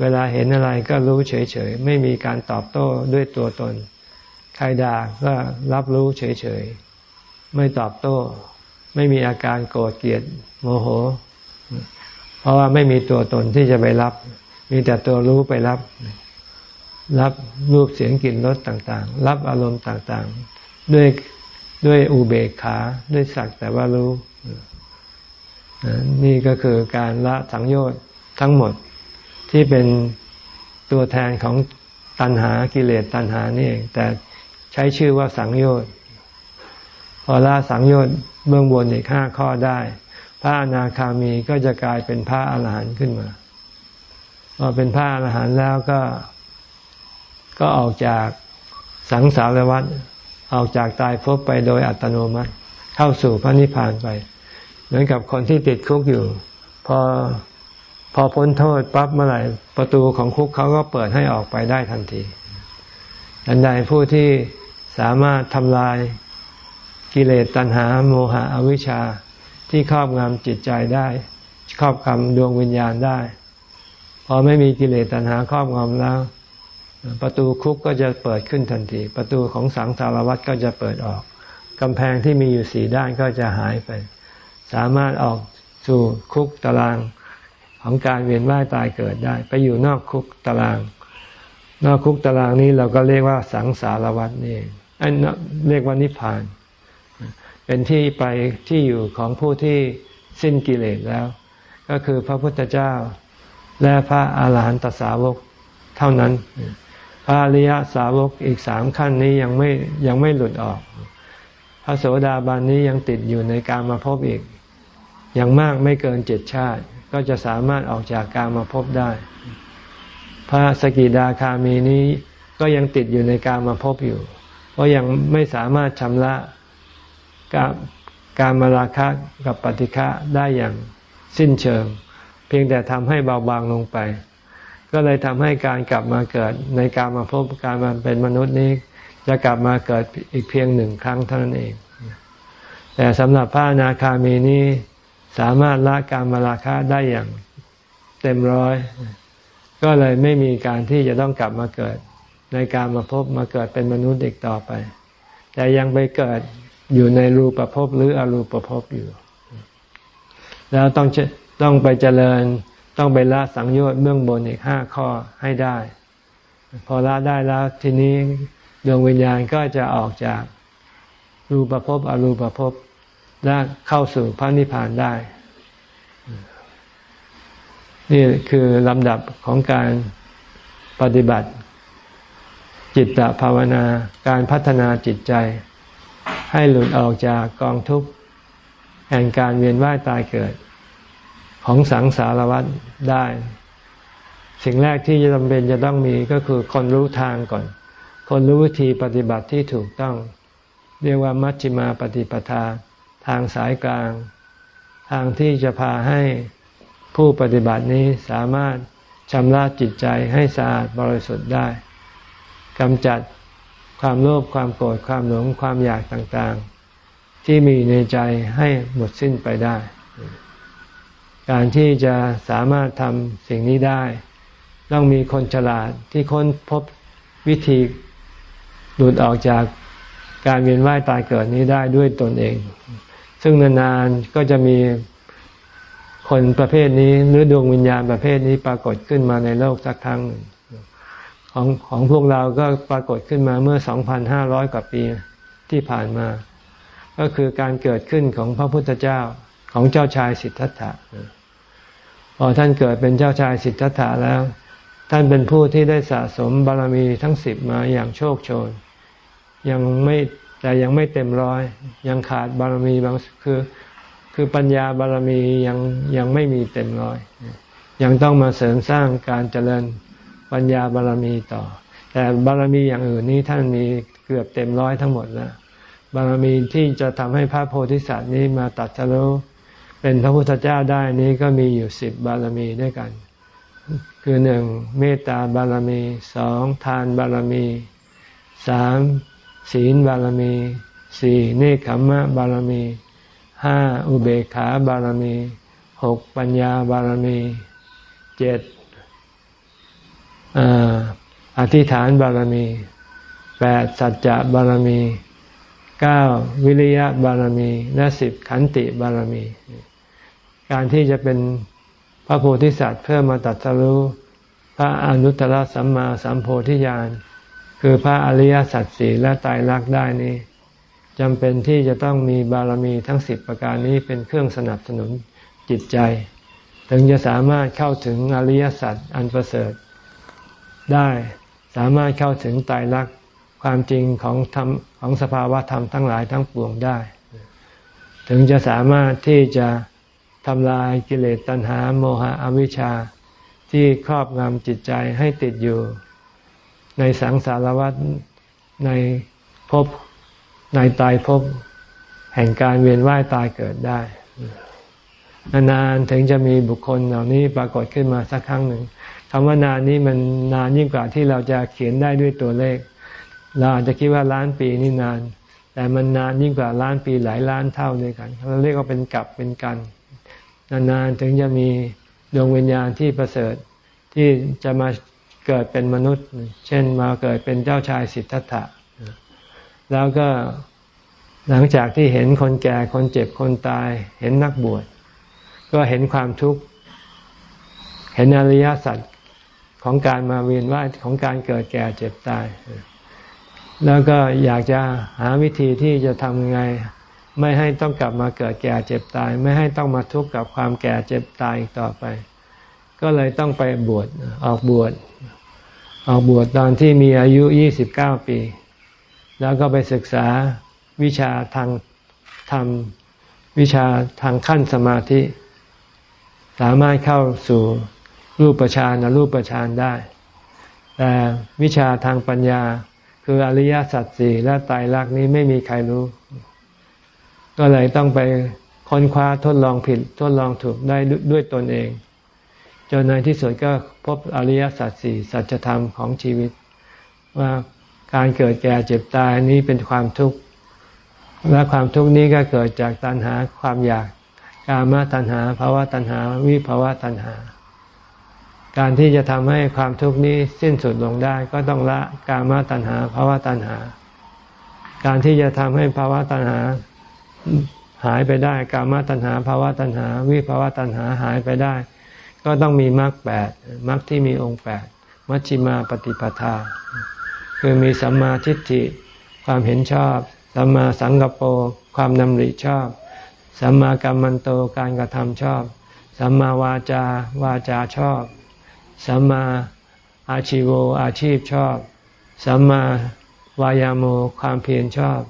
Speaker 1: เวลาเห็นอะไรก็รู้เฉยๆ ไม่มีการตอบโต้ด้วยตัวตน ใครด่าก็รับรู้เฉยๆ ไม่ตอบโต้ ไม่มีอาการโกรธเกลียดโมโห เพราะว่าไม่มีตัวตนที่จะไปรับ มีแต่ตัวรู้ไปรับ รับรูปเสียงกลิ่นรสต่างๆ รับอารมณ์ต่างๆ ด้วย ด้วยอุเบกขาด้วยสักแต่ว่ารู้ นี่ก็คือการละสังโยชน์ทั้งหมดที่เป็นตัวแทนของตัณหากิเลสตัณหานี่เอง แต่ใช้ชื่อว่าสังโยชน์พอละสังโยชน์เบื้องบนอีกห้าข้อได้ พระอนาคามีก็จะกลายเป็นพระอาหารหันต์ขึ้นมาพอเป็นพระอรหันต์แล้วก็ก็ออกจากสังสารวัฏ ออกจากตายพบไปโดยอัตโนมัติ เข้าสู่พระนิพพานไป เหมือนกับคนที่ติดคุกอยู่ พอพอพ้นโทษปั๊บเมื่อไหร่ประตูของคุกเขาก็เปิดให้ออกไปได้ทันทีดันใดผู้ที่สามารถทำลายกิเลสตัณหาโมหะอวิชชาที่ครอบงำจิตใจได้ ครอบงำดวงวิญญาณได้ พอไม่มีกิเลสตัณหาครอบงำแล้ว ประตูคุกก็จะเปิดขึ้นทันที ประตูของสังสารวัฏก็จะเปิดออกกำแพงที่มีอยู่สี่ด้านก็จะหายไป สามารถออกสู่คุกตารางของการเวียนว่ายตายเกิดได้ ไปอยู่นอกคุกตาราง นอกคุกตารางนี้เราก็เรียกว่าสังสารวัฏนี่อันเรียกว่านิพพาน เป็นที่ไปที่อยู่ของผู้ที่สิ้นกิเลสแล้ว ก็คือพระพุทธเจ้าและพระอาหารหันตสาวกเท่านั้น พระอริยสาวกอีกสามขั้นนี้ยังไม่ยังไม่หลุดออก พระโสดาบันนี้ยังติดอยู่ในการมาพบอีก อย่างมากไม่เกินเจ็ดชาติ ก็จะสามารถออกจากการมาพบได้ พระสกิดาคามีนี้ก็ยังติดอยู่ในการมาพบอยู่ เพราะยังไม่สามารถชำระการการมาราคะกับปฏิฆะได้อย่างสิ้นเชิง เพียงแต่ทำให้เบาบางลงไป ก็เลยทำให้การกลับมาเกิดในการมาพบการมาเป็นมนุษย์นี้ จะกลับมาเกิดอีกเพียงหนึ่งครั้งเท่านั้นเอง แต่สำหรับพระนาคามีนี้สามารถละการมาราคะได้อย่างเต็มร้อย ก็เลยไม่มีการที่จะต้องกลับมาเกิด ในการมาพบมาเกิดเป็นมนุษย์เด็กต่อไป แต่ยังไปเกิดอยู่ในรูปภพหรืออรูปภพอยู่ แล้วต้องต้องไปเจริญ ต้องไปละสังโยชน์เบื้องบนอีกห้าข้อให้ได้ พอละได้แล้วทีนี้ดวงวิญญาณก็จะออกจากรูปภพอรูปภพและเข้าสู่พระนิพพานได้ นี่คือลำดับของการปฏิบัติ จิตตภาวนาการพัฒนาจิตใจ ให้หลุดออกจากกองทุกข์แห่งการเวียนว่ายตายเกิด ของสังสารวัฏได้ สิ่งแรกที่จะจำเป็นจะต้องมีก็คือคนรู้ทางก่อน คนรู้วิธีปฏิบัติที่ถูกต้อง เรียกว่ามัชฌิมาปฏิปทา ทางสายกลาง ทางที่จะพาให้ผู้ปฏิบัตินี้สามารถชำระจิตใจให้สะอาดบริสุทธิ์ได้กำจัดความโลภความโกรธความหลงความอยากต่างๆ ที่มีในใจให้หมดสิ้นไปได้ การที่จะสามารถทำสิ่งนี้ได้ ต้องมีคนฉลาดที่ค้นพบวิธีหลุดออกจากการเวียนว่ายตายเกิดนี้ได้ด้วยตนเอง ซึ่งนานๆก็จะมีคนประเภทนี้หรือดวงวิญญาณประเภทนี้ปรากฏขึ้นมาในโลกสักครั้งหนึ่งของของพวกเราก็ปรากฏขึ้นมาเมื่อ 2,500 กว่าปีที่ผ่านมา ก็คือการเกิดขึ้นของพระพุทธเจ้า ของเจ้าชายสิทธัตถะพอท่านเกิดเป็นเจ้าชายสิทธัตถะแล้ว ท่านเป็นผู้ที่ได้สะสมบารมีทั้งสิบมาอย่างโชคโชน ยังไม่แต่ยังไม่เต็มร้อย ยังขาดบารมีบางคือคือปัญญาบารมียังยังไม่มีเต็มร้อย ยังต้องมาเสริมสร้างการเจริญปัญญาบารรมีต่อ แต่บารมีอย่างอื่นนี้ท่านมีเกือบเต็มร้อยทั้งหมดแล้วบารมีที่จะทำให้พระโพธิสัตว์นี้มาตัดสรุ เป็นพระพุทธเจ้าได้นี้ก็มีอยู่สิบบารมีด้วยกัน คือหนึ่งเมตตาบารมีสองทานบารมีสามศีลบารมีสี่เนคขมะบารมีห้าอุเบกขาบารมีหกปัญญาบารมีเจ็ดอธิษฐานบารมีแปดสัจจะบารมีเก้าวิริยะบารมีและสิบขันติบารมี การที่จะเป็นพระโพธิสัตว์เพื่อมาตัดสรู้พระอนุตตรสัมมาสัมโพธิญาณคือพระอริยสัจสี่และตายรักได้นี้จำเป็นที่จะต้องมีบารมีทั้งสิบประการนี้เป็นเครื่องสนับสนุนจิตใจ ถึงจะสามารถเข้าถึงอริยสัจอันประเสริฐได้สามารถเข้าถึงตายรักความจริงของธรรมของสภาวะธรรมทั้งหลายทั้งปวงได้ ถึงจะสามารถที่จะ ทำลายกิเลสตัณหาโมหะอวิชชา ที่ครอบงำจิตใจให้ติดอยู่ ในสังสารวัฏในภพในตายภพแห่งการเวียนว่ายตายเกิดได้ นานๆถึงจะมีบุคคลเหล่านี้ปรากฏขึ้นมาสักครั้งหนึ่งคำว่านานนี้มันนานยิ่งกว่าที่เราจะเขียนได้ด้วยตัวเลข เราอาจจะคิดว่าล้านปีนี่นาน แต่มันนานยิ่งกว่าล้านปีหลายล้านเท่าด้วยกันเราเรียกว่าเป็นกับเป็นกัน นานๆถึงจะมีดวงวิญญาณที่ประเสริฐที่จะมาเกิดเป็นมนุษย์ เช่นมาเกิดเป็นเจ้าชายสิทธัตถะแล้วก็หลังจากที่เห็นคนแก่คนเจ็บคนตาย เห็นนักบวช ก็เห็นความทุกข์ เห็นอริยสัจของการมาเวียนว่ายของการเกิดแก่เจ็บตาย แล้วก็อยากจะหาวิธีที่จะทำไง ไม่ให้ต้องกลับมาเกิดแก่เจ็บตาย ไม่ให้ต้องมาทุกข์กับความแก่เจ็บตายอีกต่อไป ก็เลยต้องไปบวชออกบวชออกบวชตอนที่มีอายุยี่สิบเก้าปี แล้วก็ไปศึกษาวิชาทางธรรมวิชาทางขั้นสมาธิ สามารถเข้าสู่รูปฌานรูปฌานได้ แต่วิชาทางปัญญาคืออริยสัจสี่และไตรลักษณ์นี้ไม่มีใครรู้ ก็เลยต้องไปค้นคว้าทดลองผิดทดลองถูกได้ด้วยตนเอง จนในที่สุดก็พบอริยสัจสี่สัจธรรมของชีวิต ว่าการเกิดแก่เจ็บตายนี้เป็นความทุกข์และความทุกข์นี้ก็เกิดจากตัณหาความอยากกามตัณหาภาวะตัณหา วิภาวะตัณหา การที่จะทำให้ความทุกข์นี้สิ้นสุดลงได้ก็ต้องละกามตัณหาภาวะตัณหา การที่จะทำให้ภาวะตัณหา หายไปได้กามตัณหาภาวะตัณหา วิภาวะตัณหาหายไปได้ ก็ต้องมีมรรคแปดมรรคที่มีองค์แปดมัชฌิมาปฏิปทา คือมีสัมมาทิฏฐิความเห็นชอบสัมมาสังกปรความนำริชอบสัมมากรรมันโตการกระทำชอบสัมมาวาจาวาจาชอบสัมมาอาชีโวอาชีพชอบสัมมาวายาโมความเพียรชอบ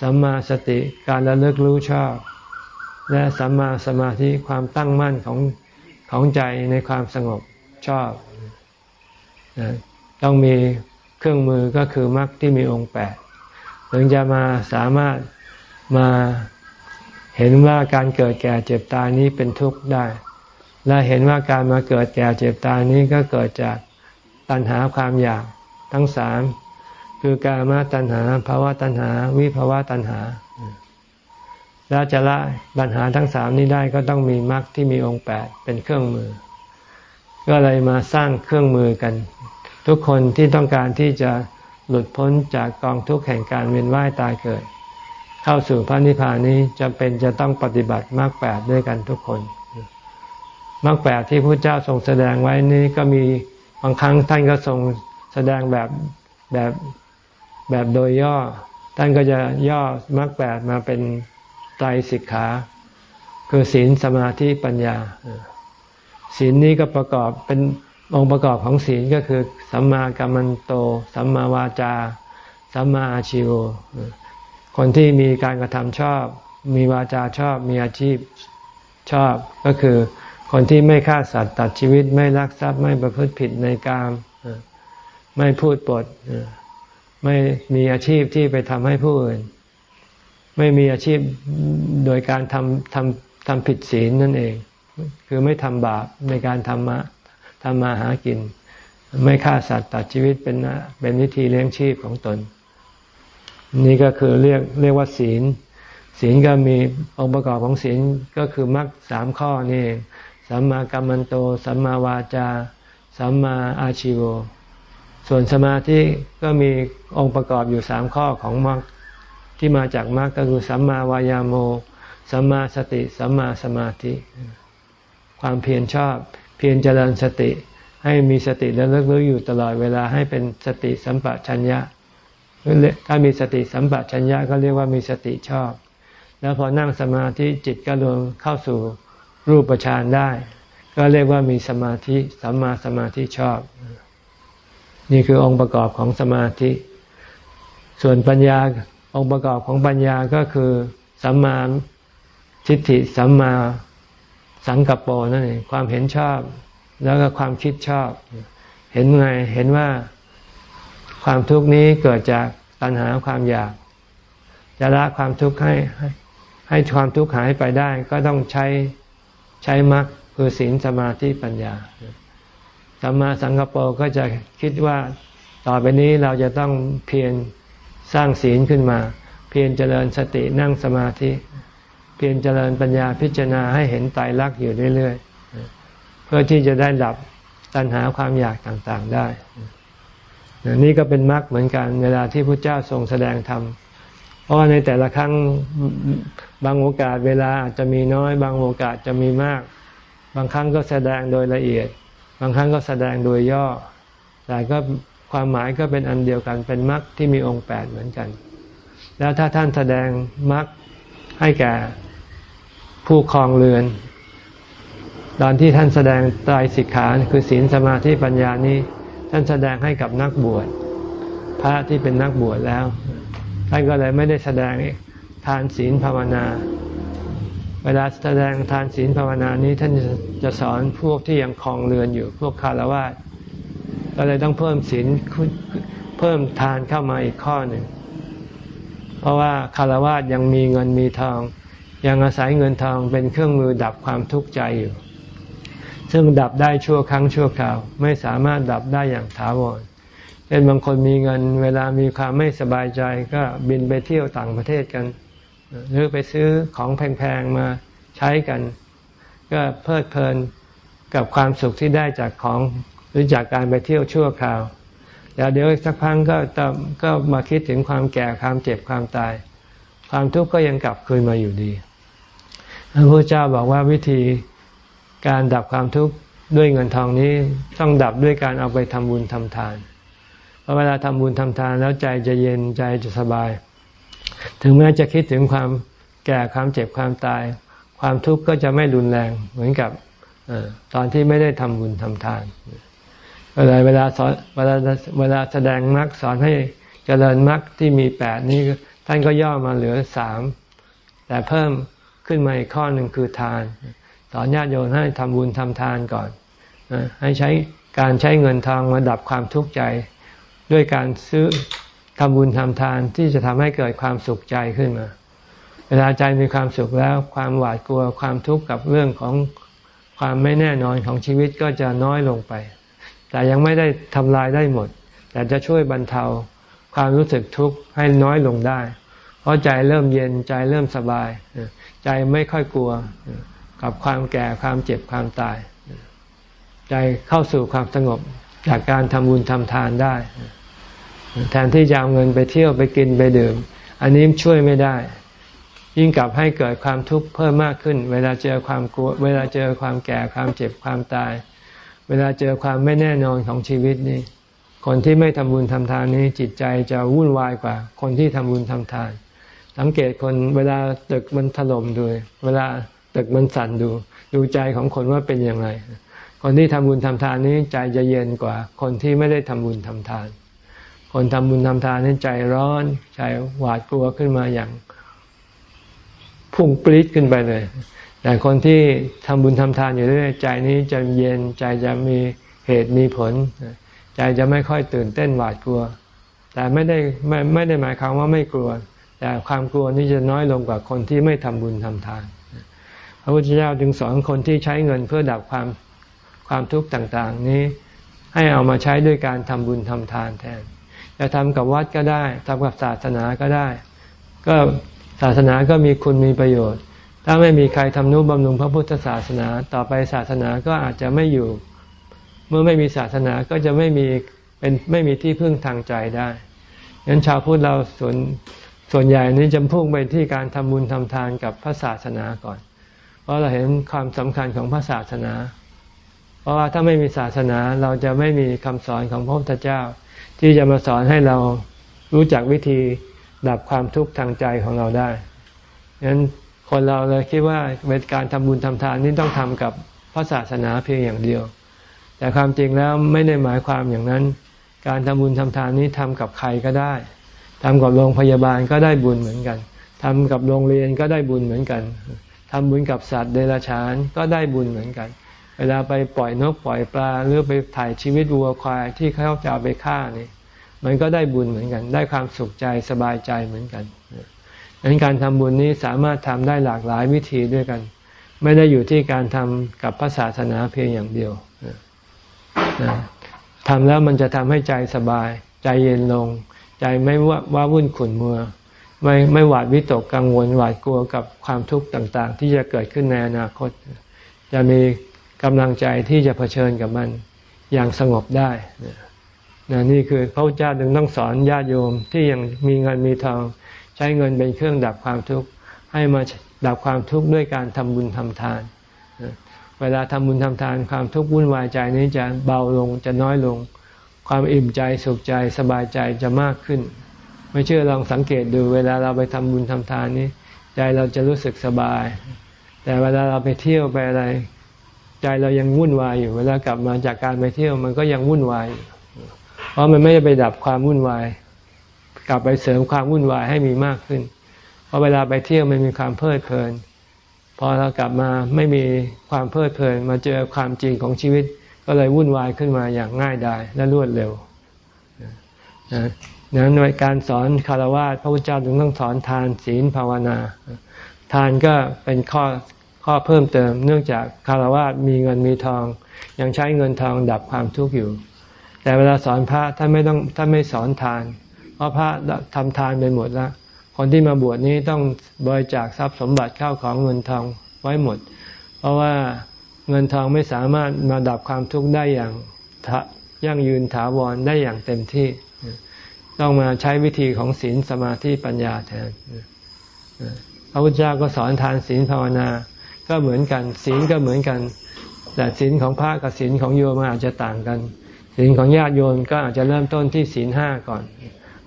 Speaker 1: สัมมาสติการระลึกรู้ชอบ และสัมมาสมาธิความตั้งมั่นของของใจในความสงบชอบ ต้องมีเครื่องมือก็คือมรรคที่มีองค์แปดถึงจะมาสามารถมาเห็นว่าการเกิดแก่เจ็บตายนี้เป็นทุกข์ได้ และเห็นว่าการมาเกิดแก่เจ็บตายนี้ก็เกิดจากตัณหาความอยากทั้งสาม คือการมาตัณหาภาวะตัณหา วิภาวะตัณหา แล้วจะละปัญหาทั้งสามนี้ได้ก็ต้องมีมรรคที่มีองค์แปดเป็นเครื่องมือ ก็เลยมาสร้างเครื่องมือกัน ทุกคนที่ต้องการที่จะหลุดพ้นจากกองทุกข์แห่งการเวียนว่ายตายเกิด เข้าสู่พระนิพพานนี้จะเป็นจะต้องปฏิบัติมรรคแปดด้วยกันทุกคนมรรคแปดที่พระเจ้าทรงแสดงไว้นี้ก็มีบางครั้งท่านก็ทรงแสดงแบบแบบ แบบโดยย่อ ท่านก็จะย่อมรรคแปดมาเป็นไตรสิกขา คือศีลสมาธิปัญญา ศีลนี้ก็ประกอบเป็นองค์ประกอบของศีลก็คือสัมมากัมมันโต สัมมาวาจา สัมมาอาชิวคนที่มีการกระทำชอบ มีวาจาชอบ มีอาชีพชอบก็คือคนที่ไม่ฆ่าสัตว์ตัดชีวิตไม่ลักทรัพย์ไม่ประพฤติผิดในกามไม่พูดปด ไม่มีอาชีพที่ไปทำให้ผู้อื่น ไม่มีอาชีพโดยการทำทำทำผิดศีลนั่นเอง คือไม่ทำบาปในการทำมะทำมาหากิน ไม่ฆ่าสัตว์ตัดชีวิตเป็นเป็นวิธีเลี้ยงชีพของตน นี่ก็คือเรียกเรียกว่าศีล ศีลก็มีองค์ประกอบของศีลก็คือมรรคสามข้อนี่สัมมากัมมันโต สัมมาวาจา สัมมาอาชิโว ส่วนสมาธิก็มีองค์ประกอบอยู่สามข้อของมรรคที่มาจากมรรคก็คือสัมมาวายาโม สัมมาสติ สัมมาสมาธิ ความเพียรชอบ เพียรเจริญสติ ให้มีสติและเลิกรู้อยู่ตลอดเวลาให้เป็นสติสัมปชัญญะ ถ้ามีสติสัมปชัญญะก็เรียกว่ามีสติชอบ แล้วพอนั่งสมาธิจิตก็รวมเข้าสู่รูปฌานได้ ก็เรียกว่ามีสมาธิสัมมาสมาธิชอบ นี่คือองค์ประกอบของสมาธิ ส่วนปัญญาองค์ประกอบของปัญญาก็คือสัมมาทิฏฐิสัมมาสังกัปโปนั่นเองความเห็นชอบ แล้วก็ความคิดชอบ เห็นไงเห็นว่าความทุกข์นี้เกิดจากตัณหาความอยาก จะละความทุกข์ให้ให้ความทุกข์หายไปได้ ก็ต้องใช้ใช้มรรคคือศีลสมาธิปัญญา สัมมาสังกปรก็จะคิดว่าต่อไปนี้เราจะต้องเพียรสร้างศีลขึ้นมา เพียรเจริญสตินั่งสมาธิ เพียรเจริญปัญญาพิจารณาให้เห็นไตรลักษณ์อยู่เรื่อยๆ เพื่อที่จะได้ดับตัณหาความอยากต่างๆได้นี่ก็เป็นมรรคเหมือนกันเวลาที่พระเจ้าทรงแสดงธรรมเพราะว่าในแต่ละครั้งบางโอกาสเวลาอาจจะมีน้อย บางโอกาสจะมีมาก บางครั้งก็แสดงโดยละเอียด บางครั้งก็แสดงโดยย่อ แต่ก็ความหมายก็เป็นอันเดียวกันเป็นมรรคที่มีองค์แปดเหมือนกัน แล้วถ้าท่านแสดงมรรคให้แก่ผู้ครองเรือน ตอนที่ท่านแสดงตายสิกขาคือศีลสมาธิปัญญานี้ ท่านแสดงให้กับนักบวชพระที่เป็นนักบวชแล้ว ท่านก็เลยไม่ได้แสดงทานศีลภาวนา เวลาแสดงทานศีลภาวนานี้ท่านจะสอนพวกที่ยังคลองเรือนอยู่พวกคารวะก็เลยต้องเพิ่มศีลเพิ่มทานเข้ามาอีกข้อหนึ่ง เพราะว่าคารวะยังมีเงินมีทอง ยังอาศัยเงินทองเป็นเครื่องมือดับความทุกข์ใจอยู่ ซึ่งดับได้ชั่วครั้งชั่วคราว ไม่สามารถดับได้อย่างถาวรเช่นบางคนมีเงิน เวลามีความไม่สบายใจก็บินไปเที่ยวต่างประเทศกัน หรือไปซื้อของแพงๆมาใช้กัน ก็เพลิดเพลินกับความสุขที่ได้จากของหรือจากการไปเที่ยวชั่วคราวแล้วเดี๋ยวสักพักก็ก็มาคิดถึงความแก่ความเจ็บความตาย ความทุกข์ก็ยังกลับคืนมาอยู่ดีพระพุทธเจ้าบอกว่าวิธีการดับความทุกข์ด้วยเงินทองนี้ต้องดับด้วยการเอาไปทำบุญทำทานพอเวลาทำบุญทำทานแล้วใจจะเย็นใจจะสบาย ถึงแม้จะคิดถึงความแก่ความเจ็บความตาย ความทุกข์ก็จะไม่รุนแรงเหมือนกับตอนที่ไม่ได้ทำบุญทำทานเวลาเวลาสอนเวลาเวลาแสดงมรรคสอนให้เจริญมรรคที่มีแปดนี้ท่านก็ย่อมาเหลือสามแต่เพิ่มขึ้นมาอีกข้อหนึ่งคือทาน สอนญาติโยมให้ทำบุญทำทานก่อนให้ใช้การใช้เงินทองมาดับความทุกข์ใจ ด้วยการซื้อ ทำบุญทำทานที่จะทำให้เกิดความสุขใจขึ้นมา เวลาใจมีความสุขแล้ว ความหวาดกลัวความทุกข์กับเรื่องของความไม่แน่นอนของชีวิตก็จะน้อยลงไป แต่ยังไม่ได้ทำลายได้หมด แต่จะช่วยบรรเทาความรู้สึกทุกข์ให้น้อยลงได้ เพราะใจเริ่มเย็นใจเริ่มสบาย ใจไม่ค่อยกลัวกับความแก่ความเจ็บความตาย ใจเข้าสู่ความสงบจากการทำบุญทำทานได้ แทนที่จะเอาเงินไปเที่ยวไปกินไปดื่ม อันนี้ช่วยไม่ได้ ยิ่งกลับให้เกิดความทุกข์เพิ่มมากขึ้น เวลาเจอความกลัวเวลาเจอความแก่ความเจ็บความตาย เวลาเจอความไม่แน่นอนของชีวิตนี่คนที่ไม่ทำบุญทำทานนี้จิตใจจะวุ่นวายกว่า คนที่ทำบุญทำทาน สังเกตคนเวลาตึกมันถล่มดูเวลาตึกมันสั่นดู ดูใจของคนว่าเป็นอย่างไร คนที่ทำบุญทำทานนี้ใจจะเย็นกว่า คนที่ไม่ได้ทำบุญทำทาน คนทำบุญทำทานนี้ใจร้อน ใจหวาดกลัวขึ้นมาอย่างพุ่งปรี๊ดขึ้นไปเลย แต่คนที่ทำบุญทำทานอยู่เรื่อยใจนี้จะเย็นใจจะมีเหตุมีผล ใจจะไม่ค่อยตื่นเต้นหวาดกลัว แต่ไม่ได้ไม่ไม่ได้หมายความว่าไม่กลัว แต่ความกลัวนี้จะน้อยลงกว่าคนที่ไม่ทำบุญทำทาน พระพุทธเจ้าจึงสอนคนที่ใช้เงินเพื่อดับความความทุกข์ต่าง ๆ นี้ให้เอามาใช้ด้วยการทำบุญทำทานแทน จะทำกับวัดก็ได้ทำกับศาสนาก็ได้ ก็ศาสนาก็มีคุณมีประโยชน์ ถ้าไม่มีใครทำนุบำรุงพระพุทธศาสนา ต่อไปศาสนาก็อาจจะไม่อยู่ เมื่อไม่มีศาสนาก็จะไม่มีเป็นไม่มีที่พึ่งทางใจได้งั้นชาวพุทธเราส่วนส่วนใหญ่นี้จะพุ่งไปที่การทำบุญทำทานกับพระศาสนาก่อน เพราะเราเห็นความสำคัญของพระศาสนา เพราะว่าถ้าไม่มีศาสนาเราจะไม่มีคำสอนของพระพุทธเจ้า ที่จะมาสอนให้เรารู้จักวิธีดับความทุกข์ทางใจของเราได้งั้นคนเราเลยคิดว่าเป็นการทำบุญทำทานนี่ต้องทำกับพระศาสนาเพียงอย่างเดียว แต่ความจริงแล้วไม่ได้หมายความอย่างนั้น การทำบุญทำทานนี้ทำกับใครก็ได้ทำกับโรงพยาบาลก็ได้บุญเหมือนกันทำกับโรงเรียนก็ได้บุญเหมือนกันทำบุญกับสัตว์เดรัจฉานก็ได้บุญเหมือนกัน เวลาไปปล่อยนกปล่อยปลาหรือไปถ่ายชีวิตวัวควายที่เขาจะเอาไปฆ่านี่มันก็ได้บุญเหมือนกัน ได้ความสุขใจสบายใจเหมือนกันดังนั้นการทำบุญนี้สามารถทำได้หลากหลายวิธีด้วยกัน ไม่ได้อยู่ที่การทำกับพระศาสนาเพียงอย่างเดียวทำแล้วมันจะทำให้ใจสบาย ใจเย็นลง ใจไม่ว่าว่าวุ่นขุ่นมัวไม่ไม่หวาดวิตกกังวลหวาดกลัวกับความทุกข์ต่าง ๆ ที่จะเกิดขึ้นในอนาคต จะมี กำลังใจที่จะเผชิญกับมันอย่างสงบได้นี่คือพระเจ้าจึงต้องสอนญาติโยมที่ยังมีเงินมีทองใช้เงินเป็นเครื่องดับความทุกข์ให้มาดับความทุกข์ด้วยการทำบุญทำทาน เวลาทำบุญทำทานความทุกข์วุ่นวายใจนี้จะเบาลงจะน้อยลง ความอิ่มใจสุขใจสบายใจจะมากขึ้น ไม่เชื่อลองสังเกตดูเวลาเราไปทำบุญทำทานนี้ ใจเราจะรู้สึกสบาย แต่เวลาเราไปเที่ยวไปอะไร ใจเรายังวุ่นวายอยู่เวลากลับมาจากการไปเที่ยวมันก็ยังวุ่นวายเพราะมันไม่ได้ไปดับความวุ่นวาย กลับไปเสริมความวุ่นวายให้มีมากขึ้น เพราะเวลาไปเที่ยวมันมีความเพลิดเพลิน พอเรากลับมาไม่มีความเพลิดเพลิน มาเจอความจริงของชีวิต ก็เลยวุ่นวายขึ้นมาอย่างง่ายดายและรวดเร็วนะในการสอนคารวะพระพุทธเจ้าถึงต้องสอนทานศีลภาวนา ทานก็เป็นข้อ ข้อเพิ่มเติม เนื่องจากคารวะมีเงินมีทอง ยังใช้เงินทองดับความทุกข์อยู่ แต่เวลาสอนพระท่านไม่ต้องท่านไม่สอนทาน เพราะพระทำทานไปหมดแล้วคนที่มาบวชนี้ต้องบริจาคทรัพย์สมบัติเข้าของเงินทองไว้หมด เพราะว่าเงินทองไม่สามารถมาดับความทุกข์ได้อย่างยั่งยืนถาวรได้อย่างเต็มที่ ต้องมาใช้วิธีของศีลสมาธิปัญญาแทนพระพุทธเจ้าก็สอนทานศีลภาวนา ก็เหมือนกันศีลก็เหมือนกัน แต่ศีลของพระกับศีลของโยมอาจจะต่างกันศีลของญาติโยมก็อาจจะเริ่มต้นที่ศีลห้าก่อน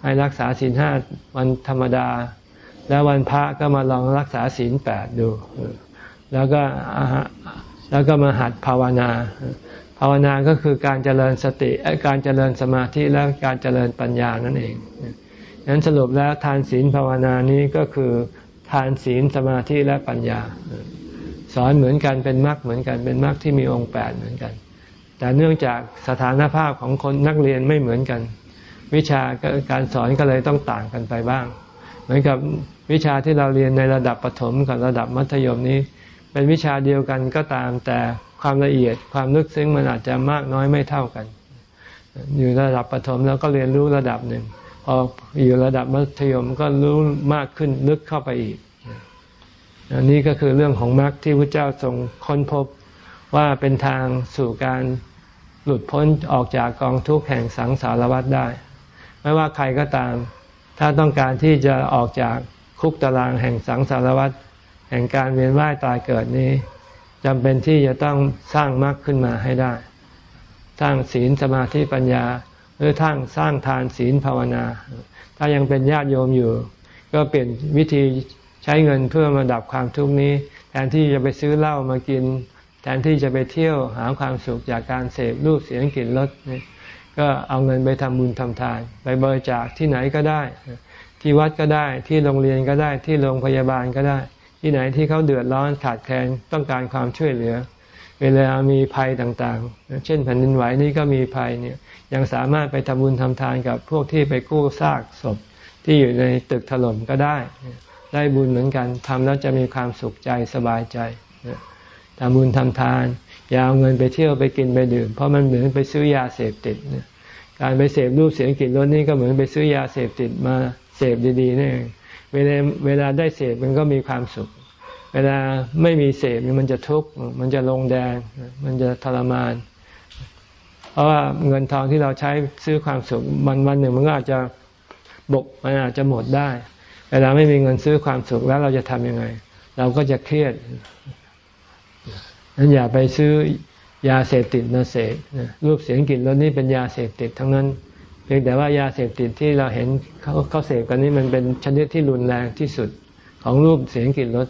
Speaker 1: ให้รักษาศีลห้าวันธรรมดา แล้ววันพระก็มาลองรักษาศีลแปดดู แล้วก็แล้วก็มาหัดภาวนา ภาวนาก็คือการเจริญสติการเจริญสมาธิและการเจริญปัญญานั่นเองนั้นสรุปแล้วทานศีลภาวนานี้ก็คือทานศีลสมาธิและปัญญา สอนเหมือนกันเป็นมรรคเหมือนกันเป็นมรรคที่มีองค์แปดเหมือนกัน แต่เนื่องจากสถานภาพของคนนักเรียนไม่เหมือนกัน วิชาการสอนก็เลยต้องต่างกันไปบ้าง เหมือนกับวิชาที่เราเรียนในระดับประถมกับระดับมัธยมนี้ เป็นวิชาเดียวกันก็ตามแต่ความละเอียดความลึกซึ้งมันอาจจะมากน้อยไม่เท่ากัน อยู่ระดับประถมแล้วก็เรียนรู้ระดับหนึ่งพออยู่ระดับมัธยมก็รู้มากขึ้นลึกเข้าไปอีก อันนี้ก็คือเรื่องของมรรคที่พระเจ้าทรงค้นพบว่าเป็นทางสู่การหลุดพ้นออกจากกองทุกข์แห่งสังสารวัฏได้ ไม่ว่าใครก็ตาม ถ้าต้องการที่จะออกจากคุกตารางแห่งสังสารวัฏแห่งการเวียนว่ายตายเกิดนี้จำเป็นที่จะต้องสร้างมรรคขึ้นมาให้ได้ สร้างศีลสมาธิปัญญา หรือทั้งสร้างทานศีลภาวนา ถ้ายังเป็นญาติโยมอยู่ ก็เปลี่ยนวิธี ใช้เงินเพื่อมาดับความทุกข์นี้ แทนที่จะไปซื้อเหล้ามากิน แทนที่จะไปเที่ยวหาความสุขจากการเสพรูปเสียงกลิ่นรสก็เอาเงินไปทำบุญทำทาน ไปบริจาคที่ไหนก็ได้ ที่วัดก็ได้ที่โรงเรียนก็ได้ที่โรงพยาบาลก็ได้ ที่ไหนที่เขาเดือดร้อนขาดแคลนต้องการความช่วยเหลือ เวลามีภัยต่างๆ เช่นแผ่นดินไหวนี่ก็มีภัยเนี่ยยังสามารถไปทำบุญทำทานกับพวกที่ไปกู้ซากศพที่อยู่ในตึกถล่มก็ได้ ได้บุญเหมือนกันทำแล้วจะมีความสุขใจสบายใจทำบุญทำทาน อย่าเอาเงินไปเที่ยวไปกินไปดื่ม เพราะมันเหมือนไปซื้อยาเสพติดการไปเสพรูปเสียงกลิ่นรสนี่ก็เหมือนไปซื้อยาเสพติดมาเสพดีๆนี่เวลาเวลาได้เสพมันก็มีความสุข เวลาไม่มีเสพมันจะทุกข์มันจะลงแดง มันจะทรมาน เพราะว่าเงินทองที่เราใช้ซื้อความสุขวันวันหนึ่งมันก็อาจจะบกมันอาจจะหมดได้ เวลาไม่มีเงินซื้อความสุขแล้วเราจะทำยังไง เราก็จะเครียดนั้นอย่าไปซื้อยาเสพติดนะเสพรูปเสียงกลิ่นรสนี่เป็นยาเสพติดทั้งนั้นเพียงแต่ว่ายาเสพติดที่เราเห็นเขาเขาเสพกันนี้มันเป็นชนิดที่รุนแรงที่สุดของรูปเสียงกลิ่นรส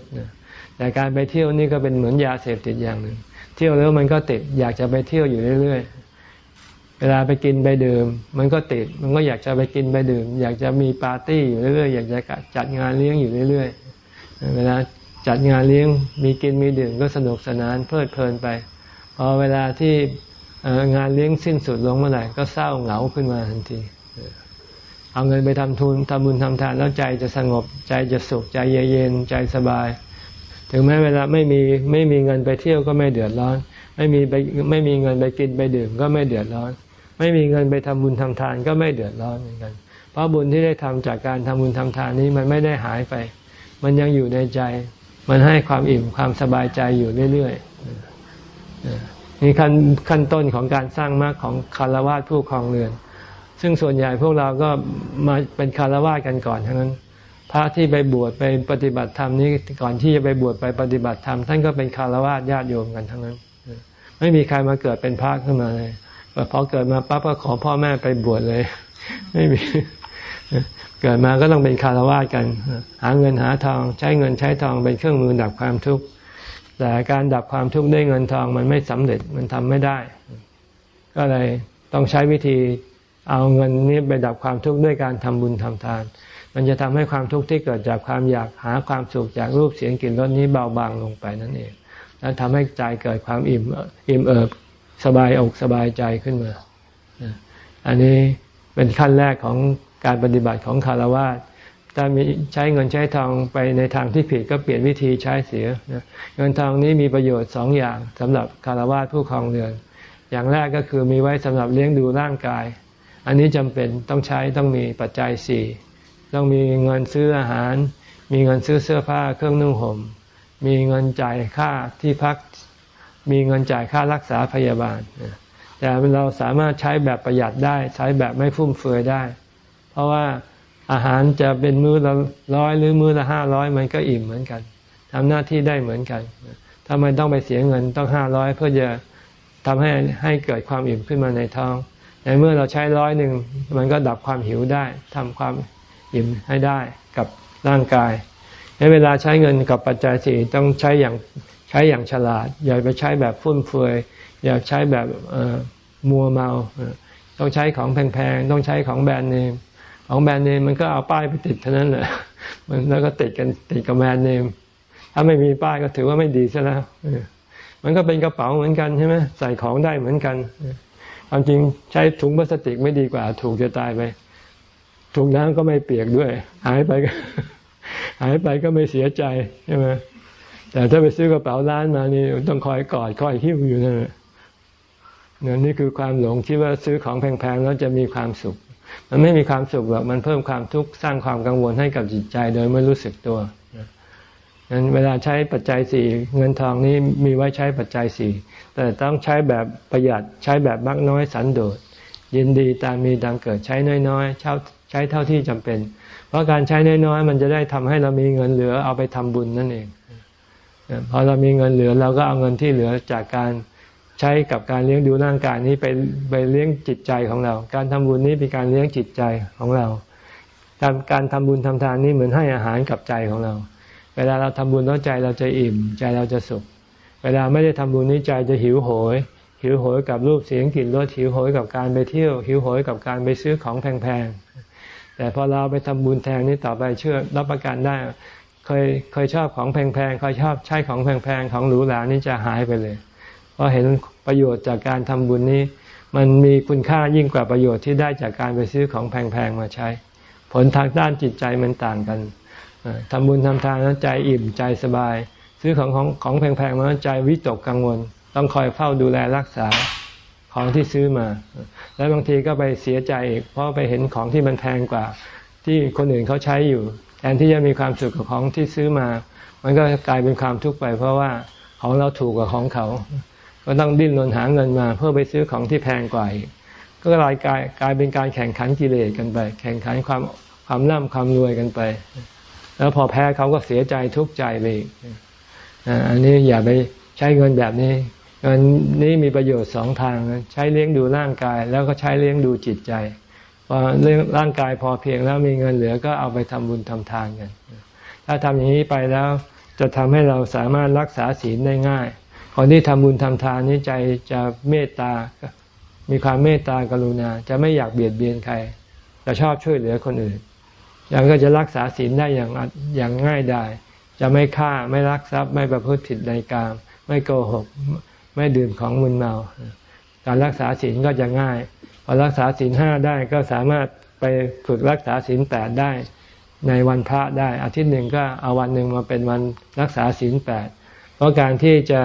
Speaker 1: แต่การไปเที่ยวนี่ก็เป็นเหมือนยาเสพติดอย่างหนึ่ง เที่ยวแล้วมันก็ติดอยากจะไปเที่ยวอยู่เรื่อยๆ ลาไปกินไปดื่ม มันก็ติด มันก็อยากจะไปกินไปดื่ม อยากจะมีปาร์ตี้อยู่เรื่อยๆอยากจะจัดงานเลี้ยงอยู่เรื่อยๆเวลาจัดงานเลี้ยงมีกินมีดื่มก็สนุกสนานเพลิดเพลินไปพอเวลาที่งานเลี้ยงสิ้นสุดลงเมื่อไหร่ก็เศร้าเหงาขึ้นมาทันที เอาเงินไปทำทุนทำบุญทำทานแล้วใจจะสงบใจจะสุขใจเย็นใจสบาย ถึงแม้เวลาไม่มีไม่มีเงินไปเที่ยวก็ไม่เดือดร้อน ไม่มีไปไม่มีเงินไปกินไปดื่มก็ไม่เดือดร้อน ไม่มีเงินไปทำบุญทำทานก็ไม่เดือดร้อนเหมือนกัน เพราะบุญที่ได้ทำจากการทำบุญทำทานนี้มันไม่ได้หายไป มันยังอยู่ในใจ มันให้ความอิ่มความสบายใจอยู่เรื่อยๆนี่ขั้นขั้นต้นของการสร้างมรรคของคารวะผู้ครองเรือน ซึ่งส่วนใหญ่พวกเราก็มาเป็นคารวะกันก่อนทั้งนั้นพระที่ไปบวชไปปฏิบัติธรรมนี้ก่อนที่จะไปบวชไปปฏิบัติธรรมท่านก็เป็นคารวะญาติโยมกันทั้งนั้น ไม่มีใครมาเกิดเป็นพระขึ้นมาเลย พอเกิดมาปั๊บก็ขอพ่อแม่ไปบวชเลย ไม่มีเกิดมาก็ต้องเป็นคารวะกัน หาเงินหาทอง ใช้เงินใช้ทองเป็นเครื่องมือดับความทุกข์แต่การดับความทุกข์ด้วยเงินทองมันไม่สำเร็จมันทำไม่ได้ ก็เลยต้องใช้วิธีเอาเงินนี้ไปดับความทุกข์ด้วยการทำบุญทำทาน มันจะทำให้ความทุกข์ที่เกิดจากความอยากหาความสุขจากรูปเสียงกลิ่นรสนี้เบาบางลงไปนั่นเองแล้วทำให้ใจเกิดความอิ่มอิ่มเอิบ สบายอกสบายใจขึ้นมา อันนี้เป็นขั้นแรกของการปฏิบัติของคารวะถ้ามีใช้เงินใช้ทองไปในทางที่ผิดก็เปลี่ยนวิธีใช้เสียเงินทองนี้มีประโยชน์สองอย่างสำหรับคารวะผู้ครองเรือน อย่างแรกก็คือมีไว้สำหรับเลี้ยงดูร่างกาย อันนี้จำเป็นต้องใช้ต้องมีปัจจัยสี่ต้องมีเงินซื้ออาหาร มีเงินซื้อเสื้อผ้าเครื่องนุ่งห่มมีเงินจ่ายค่าที่พัก มีเงินจ่ายค่ารักษาพยาบาล แต่เราสามารถใช้แบบประหยัดได้ ใช้แบบไม่ฟุ่มเฟือยได้ เพราะว่าอาหารจะเป็นมื้อละร้อยหรือมื้อละห้าร้อยมันก็อิ่มเหมือนกันทำหน้าที่ได้เหมือนกันทำไมต้องไปเสียเงินต้องห้าร้อยเพื่อจะทำให้ให้เกิดความอิ่มขึ้นมาในท้องในเมื่อเราใช้ร้อยหนึ่งมันก็ดับความหิวได้ทำความอิ่มให้ได้กับร่างกายในเวลาใช้เงินกับปัจจัยสี่ต้องใช้อย่าง ช้อย่างฉลาด อย่าไปใช้แบบฟุ่มเฟือยอย่าใช้แบบมัวเมาต้องใช้ของแพงๆต้องใช้ของแบรนด์เนมของแบรนด์เนมมันก็เอาป้ายไปติดเท่านั้นแหละมันแล้วก็ติดกันติดกับแบรนด์เนมถ้าไม่มีป้ายก็ถือว่าไม่ดีซะแล้วมันก็เป็นกระเป๋าเหมือนกันใช่ไหมใส่ของได้เหมือนกันความจริงใช้ถุงพลาสติกไม่ดีกว่า ถูกจะตายไปถุงน้ำก็ไม่เปียกด้วย หายไปก็หายไปก็ไม่เสียใจใช่ไหม แต่ถ้าไปซื้อกระเป๋าร้านมานี่ต้องคอยกอดคอยหิ้วอยู่นั่นแหละนี่คือความหลงคิดว่าซื้อของแพงๆแล้วจะมีความสุข มันไม่มีความสุขหรอกมันเพิ่มความทุกข์สร้างความกังวลให้กับจิตใจโดยไม่รู้สึกตัวนั้นเวลาใช้ปัจจัยสี่เงินทองนี้มีไว้ใช้ปัจจัยสี่แต่ต้องใช้แบบประหยัดใช้แบบมักน้อยสันโดษยินดีตามมีตามเกิดใช้น้อยๆใช้เท่าที่จำเป็น เพราะการใช้น้อยๆมันจะได้ทำให้เรามีเงินเหลือเอาไปทำบุญนั่นเอง พอเรามีเงินเหลือเราก็เอาเงินที่เหลือจากการใช้กับการเลี้ยงดูร่างกายนี้ไปไปเลี้ยงจิตใจของเรา การทำบุญนี้เป็นการเลี้ยงจิตใจของเรา การการทำบุญทำทานนี้เหมือนให้อาหารกับใจของเรา เวลาเราทำบุญแล้วใจเราจะอิ่ม ใจเราจะสุข เวลาไม่ได้ทำบุญนี้ใจจะหิวโหย หิวโหยกับรูปเสียงกลิ่นรสหิวโหยกับการไปเที่ยว หิวโหยกับการไปซื้อของแพงๆแต่พอเราไปทำบุญแทนนี้ต่อไปเชื่อรับประกันได้ เคยเคยชอบของแพงๆเคยชอบใช้ของแพงๆของหรูหรานี่จะหายไปเลย เพราะเห็นประโยชน์จากการทำบุญนี้ มันมีคุณค่ายิ่งกว่าประโยชน์ที่ได้จากการไปซื้อของแพงๆมาใช้ ผลทางด้านจิตใจมันต่างกันทำบุญทำทานแล้วใจอิ่มใจสบาย ซื้อของของของแพงๆมาใจวิตกกังวล ต้องคอยเฝ้าดูแลรักษาของที่ซื้อมา แล้วบางทีก็ไปเสียใจอีกเพราะไปเห็นของที่มันแพงกว่า ที่คนอื่นเขาใช้อยู่ ทนที่จะมีความสุขกับของที่ซื้อมา มันก็กลายเป็นความทุกข์ไป เพราะว่าของเราถูกกว่าของเขา ก็ต้องดิ้นรนหาเงินมา เพื่อไปซื้อของที่แพงกว่าก็กลายกลายกลายเป็นการแข่งขันกิเลสกันไป แข่งขันความความร่ำความรวยกันไป แล้วพอแพ้เขาก็เสียใจทุกข์ใจไปอีกอันนี้อย่าไปใช้เงินแบบนี้เงินนี้มีประโยชน์สองทางใช้เลี้ยงดูร่างกาย แล้วก็ใช้เลี้ยงดูจิตใจ พอเรื่องร่างกายพอเพียงแล้วมีเงินเหลือก็เอาไปทำบุญทำทานกัน ถ้าทำอย่างนี้ไปแล้วจะทำให้เราสามารถรักษาศีลได้ง่าย คนที่ทำบุญทำทานนี้ใจจะเมตตา มีความเมตตากรุณา จะไม่อยากเบียดเบียนใคร จะชอบช่วยเหลือคนอื่น อย่างก็จะรักษาศีลได้อย่างอย่างง่ายได้จะไม่ฆ่าไม่รักทรัพย์ไม่ประพฤติผิดในกาม ไม่โกหก ไม่ดื่มของมึนเมา การรักษาศีลก็จะง่าย พอรักษาศีลห้าได้ก็สามารถไปฝึกรักษาศีลแปดได้ ในวันพระได้อาทิตย์หนึ่งก็เอาวันหนึ่งมาเป็นวันรักษาศีลแปดเพราะการที่จะ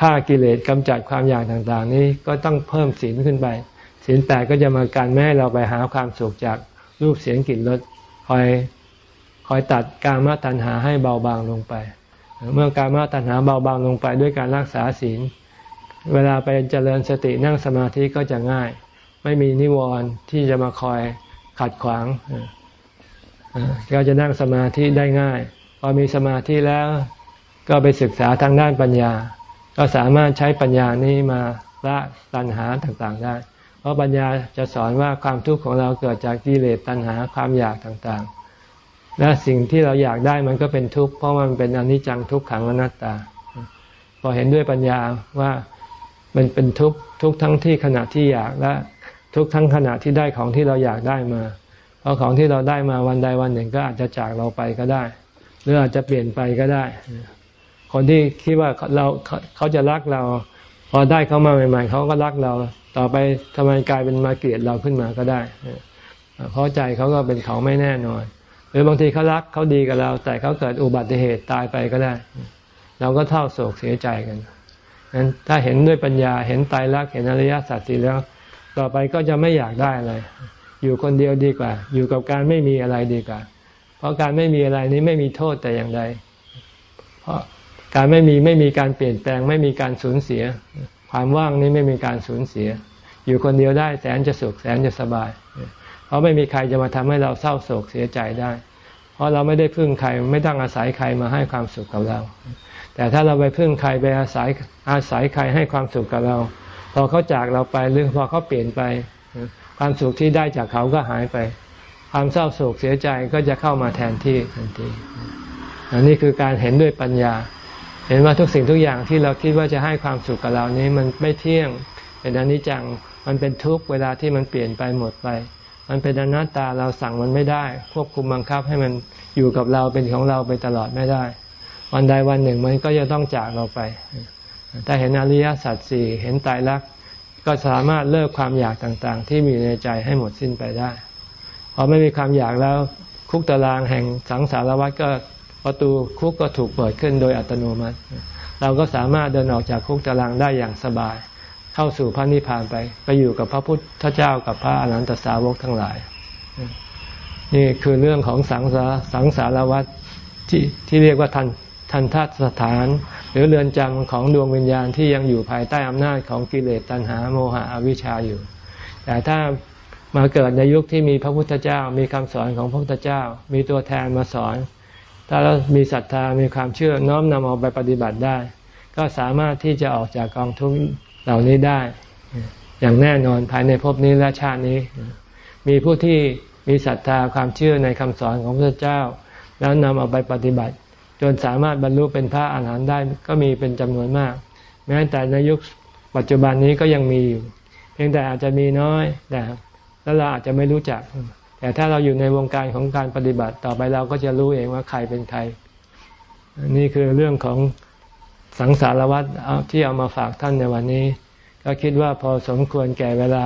Speaker 1: ฆ่ากิเลสกำจัดความอยากต่างๆ นี้ก็ต้องเพิ่มศีลขึ้นไปศีลแปดก็จะมาการแม่ให้เราไปหาความสุขจากรูปเสียงกลิ่นรสคอยคอยตัดการมาตัณหาให้เบาบางลงไป เมื่อการมาตัณหาเบาบางลงไปด้วยการรักษาศีล เวลาไปเจริญสตินั่งสมาธิก็จะง่าย ไม่มีนิวรณ์ที่จะมาคอยขัดขวางก็จะนั่งสมาธิได้ง่าย พอมีสมาธิแล้วก็ไปศึกษาทางด้านปัญญา ก็สามารถใช้ปัญญานี้มาละตัณหาต่างๆได้ เพราะปัญญาจะสอนว่าความทุกข์ของเราเกิดจากกิเลสตัณหาความอยากต่างๆ และสิ่งที่เราอยากได้มันก็เป็นทุกข์เพราะมันเป็นอนิจจังทุกขังอนัตตา พอเห็นด้วยปัญญาว่า มันเป็นทุกข์ทุกทั้งที่ขณะที่อยากและทุกทั้งขณะที่ได้ของที่เราอยากได้มา เพราะของที่เราได้มาวันใดวันหนึ่งก็อาจจะจากเราไปก็ได้ หรืออาจจะเปลี่ยนไปก็ได้ คนที่คิดว่าเราเขาจะรักเรา พอได้เขามาใหม่ๆเขาก็รักเรา ต่อไปทำไมกลายเป็นมาเกลียดเราขึ้นมาก็ได้ เพราะใจเขาก็เป็นเขาไม่แน่นอน หรือบางทีเขารักเขาดีกับเรา แต่เขาเกิดอุบัติเหตุตายไปก็ได้ เราก็เท่าโศกเสียใจกัน นั้นถ้าเห็นด้วยปัญญาเห็นตายรักเห็นอริยสัจสีแล้ว ต่อไปก็จะไม่อยากได้อะไรอยู่คนเดียวดีกว่า อยู่กับการไม่มีอะไรดีกว่า เพราะการไม่มีอะไรนี้ไม่มีโทษแต่อย่างใด เพราะการไม่มีไม่มีการเปลี่ยนแปลง ไม่มีการสูญเสีย ความว่างนี้ไม่มีการสูญเสีย อยู่คนเดียวได้แสนจะสุขแสนจะสบาย เพราะไม่มีใครจะมาทำให้เราเศร้าโศกเสียใจได้ เพราะเราไม่ได้พึ่งใครไม่ต้องอาศัยใครมาให้ความสุขกับเรา แต่ถ้าเราไปพึ่งใครไปอาศัยอาศัยใครให้ความสุขกับเรา พอเขาจากเราไปหรือพอเขาเปลี่ยนไป ความสุขที่ได้จากเขาก็หายไป ความเศร้าโศกเสียใจก็จะเข้ามาแทนที่ทันทีอันนี้คือการเห็นด้วยปัญญา เห็นว่าทุกสิ่งทุกอย่างที่เราคิดว่าจะให้ความสุขกับเรานี้มันไม่เที่ยงเป็นอนิจจังมันเป็นทุกเวลาที่มันเปลี่ยนไปหมดไป มันเป็นอนัตตาเราสั่งมันไม่ได้ ควบคุมบังคับให้มันอยู่กับเราเป็นของเราไปตลอดไม่ได้ วันใดวันหนึ่งมันก็จะต้องจากเราไป ถ้าเห็นอริยสัจสี่เห็นตายรักก็สามารถเลิกความอยากต่างๆ ที่มีในใจให้หมดสิ้นไปได้ พอไม่มีความอยากแล้วคุกตารางแห่งสังสารวัฏก็ประตูคุกก็ถูกเปิดขึ้นโดยอัตโนมัติ เราก็สามารถเดินออกจากคุกตารางได้อย่างสบาย เข้าสู่พระนิพพานไป ไปอยู่กับพระพุทธเจ้ากับพระอรหันตสาวกทั้งหลาย นี่คือเรื่องของสังสารสังสารวัฏที่ที่เรียกว่าทัน ทันทัศสถาน หรือเรือนจำของดวงวิญญาณที่ยังอยู่ภายใต้อำนาจของกิเลสตัณหาโมหะอวิชชาอยู่ แต่ถ้ามาเกิดในยุคที่มีพระพุทธเจ้า มีคำสอนของพระพุทธเจ้า มีตัวแทนมาสอน ถ้าเรามีศรัทธามีความเชื่อน้อมนำเอาไปปฏิบัติได้ ก็สามารถที่จะออกจากกองทุกข์เหล่านี้ได้ อย่างแน่นอนภายในภพนี้และชาตินี้ มีผู้ที่มีศรัทธาความเชื่อในคำสอนของพระพุทธเจ้า แล้วนำเอาไปปฏิบัติ จนสามารถบรรลุเป็นพระอาหารหันต์ได้ก็มีเป็นจำนวนมาก แม้แต่ในยุคปัจจุบันนี้ก็ยังมีอยู่ เพียงแต่อาจจะมีน้อยแต่แล้วเราอาจจะไม่รู้จัก แต่ถ้าเราอยู่ในวงการของการปฏิบัติต่อไปเราก็จะรู้เองว่าใครเป็นใคร นี่คือเรื่องของสังสารวัตรที่เอามาฝากท่านในวันนี้ ก็คิดว่าพอสมควรแก่เวลา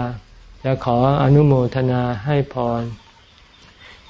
Speaker 1: จะขออนุโมทนาให้พร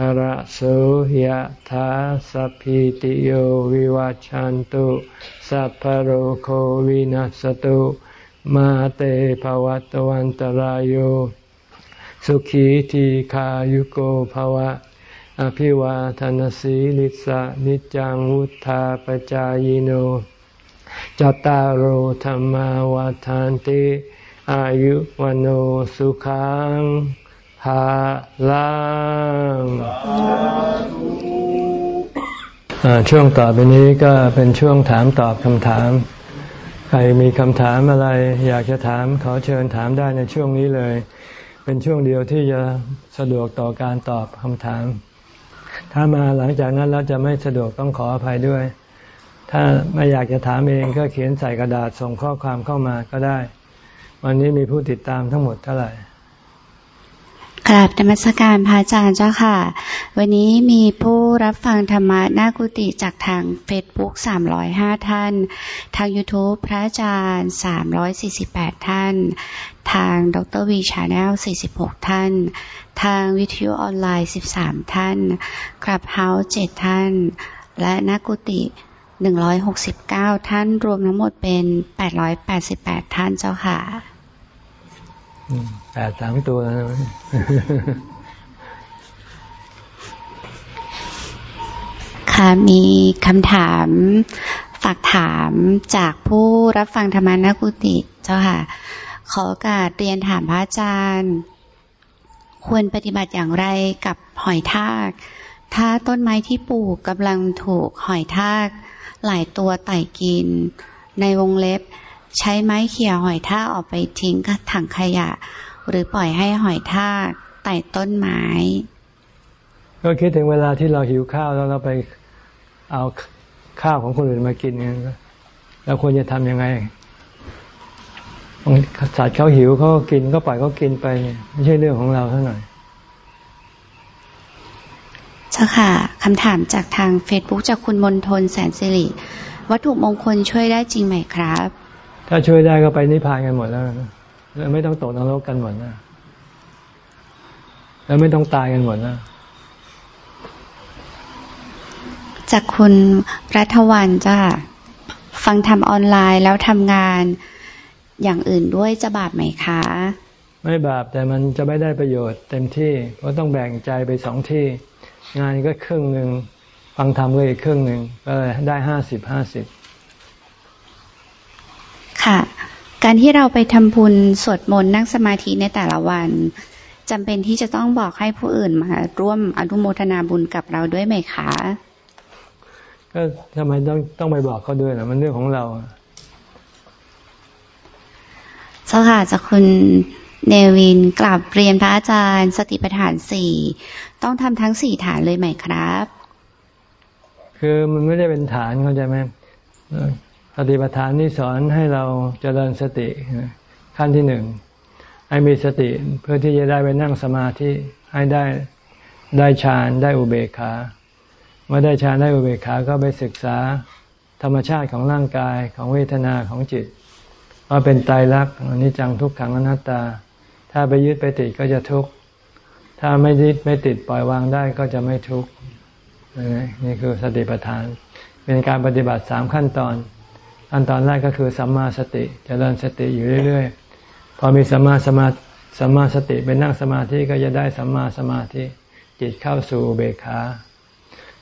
Speaker 1: อระโสยธาสัพพิติโยวิวัจจันตุสัพพโรโควินัสตุมาเตภวัตวันตรายโยสุขีทีขายุโกภวะ อภิวาทนสีลิสะนิจังวุธาปจายโนจตารโหธรรมวาทานติ อายุวันสุขัง ฮาลังช่วงต่อไปนี้ก็เป็นช่วงถามตอบคำถาม ใครมีคำถามอะไร อยากจะถามขอเชิญถามได้ในช่วงนี้เลย เป็นช่วงเดียวที่จะสะดวกต่อการตอบคำถาม ถ้ามาหลังจากนั้นแล้วจะไม่สะดวกต้องขออภัยด้วย ถ้าไม่อยากจะถามเองก็เขียนใส่กระดาษส่งข้อความเข้ามาก็ได้ วันนี้มีผู้ติดตามทั้งหมดเท่าไหร่
Speaker 2: กราบนมัสการพระอาจารย์เจ้าค่ะ วันนี้มีผู้รับฟังธรรมะหน้ากุฏิจากทางเฟซบุ๊ก305 ท่าน ทาง YouTube พระอาจารย์ 348 ท่าน ทางดร.วี Channel 46 ท่าน ทางวิทยุออนไลน์ 13 ท่านกราบเฮาส์7ท่าน และนักกุฏิ169 ท่าน รวมทั้งหมดเป็น 888 ท่านเจ้าค่ะ
Speaker 1: แปดสามตัวนะ
Speaker 2: ค่ะมีคำถามฝากถามจากผู้รับฟังธรรมานากุติเจ้าค่ะ ขอโอกาสเรียนถามพระอาจารย์ ควรปฏิบัติอย่างไรกับหอยทาก ถ้าต้นไม้ที่ปลูกกำลังถูกหอยทากหลายตัวไต่กิน ในวงเล็บ ใช้ไม้เขี่ยหอยทากออกไปทิ้งถังขยะ หรือปล่อยให้หอยทากไต่ต้นไม้
Speaker 1: ก็คิดถึงเวลาที่เราหิวข้าวแล้วเราไปเอาข้าวของคนอื่นมากินเนี่ยเราควรจะทำยังไงสัตว์เขาหิวเขาก็กินก็ปล่อยเขากินไปไม่ใช่เรื่องของเราเท่าไหร่
Speaker 2: เจ้าค่ะคำถามจากทางเฟซบุ๊กจากคุณมนทนแสนสิริวัตถุมงคลช่วยได้จริงไหมครับ
Speaker 1: ถ้าช่วยได้ก็ไปนิพพานกันหมดแล้ว แล้วไม่ต้องตกนรกกันหมดนะแล้วไม่ต้องตายกันหมดนะ
Speaker 2: จากคุณรัฐวันจ้าฟังทำออนไลน์แล้วทำงานอย่างอื่นด้วยจะบาปไหมคะ
Speaker 1: ไม่บาปแต่มันจะไม่ได้ประโยชน์เต็มที่เพราะต้องแบ่งใจไปสองที่ งานก็ครึ่งหนึ่งฟังธรรมก็อีกครึ่งหนึ่งก็ได้ห้าสิบห้าสิบ
Speaker 2: ค่ะ การที่เราไปทำบุญสวดมนต์นั่งสมาธิในแต่ละวันจำเป็นที่จะต้องบอกให้ผู้อื่นมาร่วมอนุโมทนาบุญกับเราด้วยไหมคะ
Speaker 1: ก็ทำไมต้องต้องไปบอกเขาด้วยล่ะมันเรื่องของเรา
Speaker 2: เจ้าค่ะจากคุณเนวินกลับเรียนพระอาจารย์ สติปัฏฐานสี่ต้องทำทั้งสี่ฐานเลยไหมครับ
Speaker 1: คือมันไม่ได้เป็นฐานเข้าใจไหม สติปัฏฐานนี่สอนให้เราเจริญสติขั้นที่หนึ่งให้มีสติเพื่อที่จะได้ไปนั่งสมาธิให้ได้ได้ฌานได้อุเบกขาเมื่อได้ฌานได้อุเบกขาก็ไปศึกษาธรรมชาติของร่างกายของเวทนาของจิตว่าเป็นตายรักอนิจจังทุกขังอนัตตา ถ้าไปยึดไปติดก็จะทุกข์ถ้าไม่ยึดไม่ติดปล่อยวางได้ก็จะไม่ทุกข์นี่คือสติปัฏฐาน เป็นการปฏิบัติสามขั้นตอน ขั้นตอนแรกก็คือสัมมาสติจเจริญสติอยู่เรื่อย ๆ พอมีสัมมาสมาสัมมาสติเป็นนั่งสมาธิก็จะได้สัมมาสมาธิจิตเข้าสู่เบคา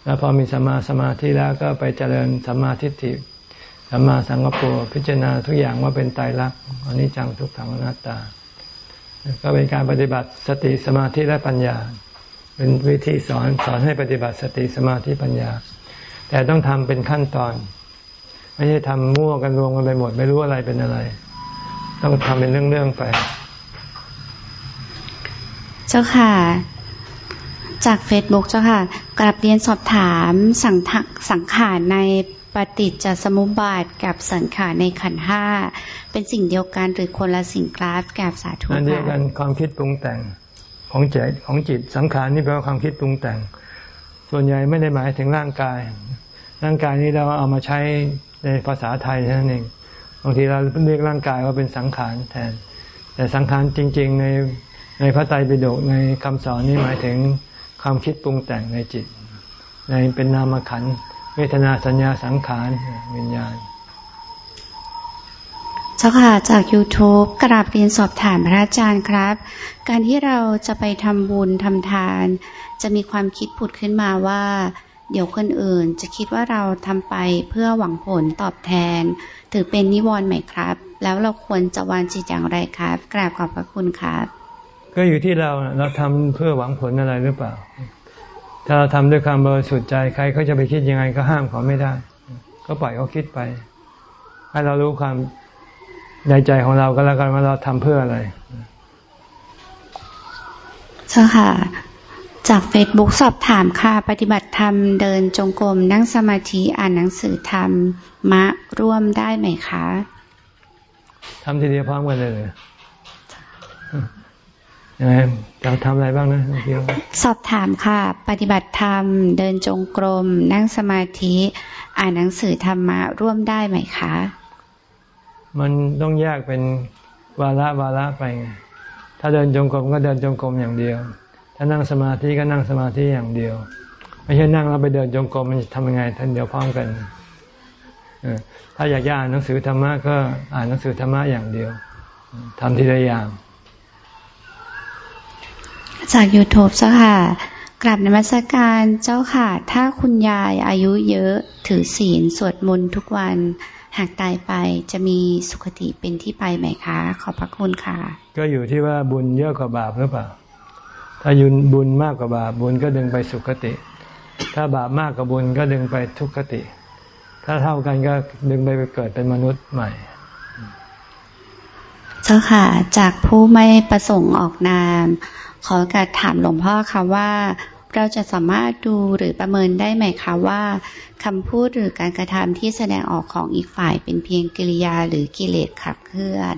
Speaker 1: แล้วพอมีสัมมาสมาธิแล้วก็ไปเจริญสัมมาทิฏฐิสัมมาสังกปรพิจารณาทุกอย่างว่าเป็นไตรลักษณ์อันิจจังทุกขังอนัตตา ก็เป็นการปฏิบัติสติสมาธิและปัญญา เป็นวิธีสอนสอนให้ปฏิบัติสติสมาธิปัญญา แต่ต้องทำเป็นขั้นตอน ไม่ใช่ทำมั่วกันรวมกันไปหมด ไม่รู้อะไรเป็นอะไร ต้องทำเป็นเรื่องๆไป
Speaker 2: เจ้าค่ะ จากเฟซบุ๊กเจ้าค่ะกลับเรียนสอบถามสังสังขารในปฏิจจสมุปบาทกับสังขารในขันห้าเป็นสิ่งเดียวกันหรือคนละสิ่งกราฟกับสาธุ
Speaker 1: อันเดียวกันความคิดปรุงแต่งของใจของจิตสังขารนี่แปลว่าความคิดปรุงแต่ง ส่วนใหญ่ไม่ได้หมายถึงร่างกาย ร่างกายนี้เราเอามาใช้ ในภาษาไทยนั่นเองบางทีเราเรียกร่างกายว่าเป็นสังขารแทน แต่สังขารจริง ๆ ในในพระไตรปิฎกในคำสอนนี้หมายถึงความคิดปรุงแต่งในจิต ในเป็นนามขันเวทนาสัญญาสังขารวิญญาณ
Speaker 2: เจ้าค่ะจาก YouTube กราบเรียนสอบถามพระอาจารย์ครับ การที่เราจะไปทำบุญทำทาน จะมีความคิดผุดขึ้นมาว่า เดี๋ยวคนอื่นจะคิดว่าเราทำไปเพื่อหวังผลตอบแทน ถือเป็นนิวรณ์ไหมครับ แล้วเราควรจะวางจิตอย่างไรครับ กราบขอบพระคุณครับ
Speaker 1: ก็อยู่ที่เราเราทำเพื่อหวังผลอะไรหรือเปล่า ถ้าเราทำด้วยความบริสุทธิ์ใจใครเขาจะไปคิดยังไงก็ห้ามเขาไม่ได้ ก็ปล่อยเขาคิดไป ให้เรารู้ความในใจของเราก็แล้วกันว่าเราทำเพื่ออะไร
Speaker 2: ใช่ค่ะ จากเฟซบุ๊กสอบถามค่ะ ปฏิบัติธรรมเดินจงกรมนั่งสมาธิอ่านหนังสือธรรมมะร่วมได้ไหมคะ
Speaker 1: ทำทีเดียวพร้อมกันเลยเราทำอะไรบ้างนะ
Speaker 2: สอบถามค่ะ ปฏิบัติธรรม เดินจงกรม นั่งสมาธิ อ่านหนังสือธรรมะร่วมได้ไหมคะ
Speaker 1: มันต้องแยกเป็นวาระวาระไปไงถ้าเดินจงกรมก็เดินจงกรมอย่างเดียว ถ้านั่งสมาธิก็นั่งสมาธิอย่างเดียว ไม่ใช่นั่งแล้วไปเดินจงกรมมันทำยังไงท่านเดียวพร้อมกันถ้าอยากจะอ่านหนังสือธรรมะก็อ่านหนังสือธรรมะอย่างเดียวทำทีละอย่าง
Speaker 2: จาก YouTube เจ้าค่ะกลับนมัสการเจ้าค่ะ ถ้าคุณยายอายุเยอะถือศีลสวดมนต์ทุกวันหากตายไปจะมีสุขติเป็นที่ไปไหมคะ ขอบพระคุณค่ะ
Speaker 1: ก็อยู่ที่ว่าบุญเยอะกว่าบาปหรือเปล่า ถ้ายุนบุญมากกว่าบาปบุญก็ดึงไปสุขติ ถ้าบาปมากกว่าบุญก็ดึงไปทุกขติ ถ้าเท่ากันก็ดึงไปไปเกิดเป็นมนุษย์ใหม่
Speaker 2: เจ้าค่ะ จากผู้ไม่ประสงค์ออกนาม ขอการถามหลวงพ่อค่ะว่าเราจะสามารถดูหรือประเมินได้ไหมคะว่าคำพูดหรือการกระทำที่แสดงออกของอีกฝ่ายเป็นเพียงกิริยาหรือกิเลสขับเคลื่อน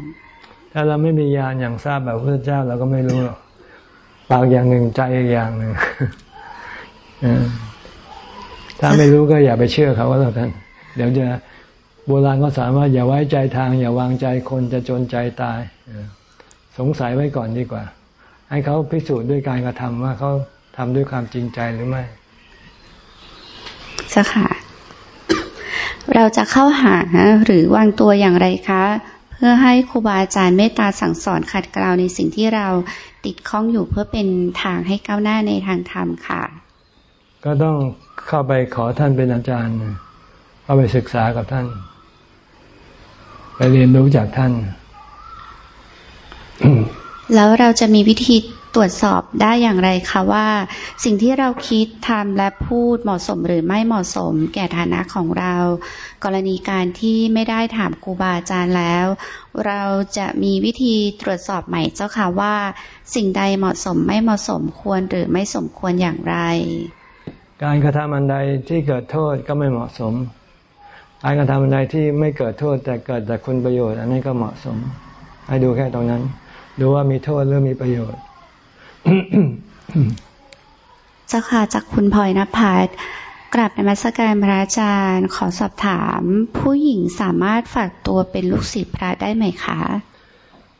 Speaker 1: ถ้าเราไม่มีญาณอย่างทราบแบบพระเจ้าเราก็ไม่รู้หรอก ปากอย่างหนึ่งใจอีกอย่างหนึ่งถ้าไม่รู้ก็อย่าไปเชื่อเขาว่าเราท่านเดี๋ยวจะโบราณก็สามารถอย่าไว้ใจทาง อย่าวางใจคนจะจนใจตายสงสัยไว้ก่อนดีกว่า ให้เขาพิสูจน์ด้วยการกระทำว่าเขาทำด้วยความจริงใจหรือไม่
Speaker 2: สักค่ะเราจะเข้าหาหรือวางตัวอย่างไรคะ เพื่อให้ครูบาอาจารย์เมตตาสั่งสอนขัดเกลาในสิ่งที่เราติดข้องอยู่เพื่อเป็นทางให้ก้าวหน้าในทางธรรมค่ะ
Speaker 1: ก็ต้องเข้าไปขอท่านเป็นอาจารย์ เข้าไปศึกษากับท่าน ไปเรียนรู้จากท่าน
Speaker 2: แล้วเราจะมีวิธี ตรวจสอบได้อย่างไรคะว่า สิ่งที่เราคิดทำและพูดเหมาะสมหรือไม่เหมาะสม แก่ฐานะของเรา กรณีการที่ไม่ได้ถามครูบาอาจารย์แล้ว เราจะมีวิธีตรวจสอบใหม่เจ้าค่ะว่า สิ่งใดเหมาะสมไม่เหมาะสมควรหรือไม่สมควรอย่างไร
Speaker 1: การกระทำอันใดที่เกิดโทษก็ไม่เหมาะสมการกระทำอันใดที่ไม่เกิดโทษแต่เกิดแต่คุณประโยชน์ อันนี้ก็เหมาะสม ให้ดูแค่ตรงนั้น ดูว่ามีโทษหรือมีประโยชน์
Speaker 2: เจ้าค่ะจากคุณพลอยนภัสกราบในมัสการพระอาจารย์ขอสอบถาม ผู้หญิงสามารถฝากตัวเป็นลูกศิษย์พระได้ไหมคะ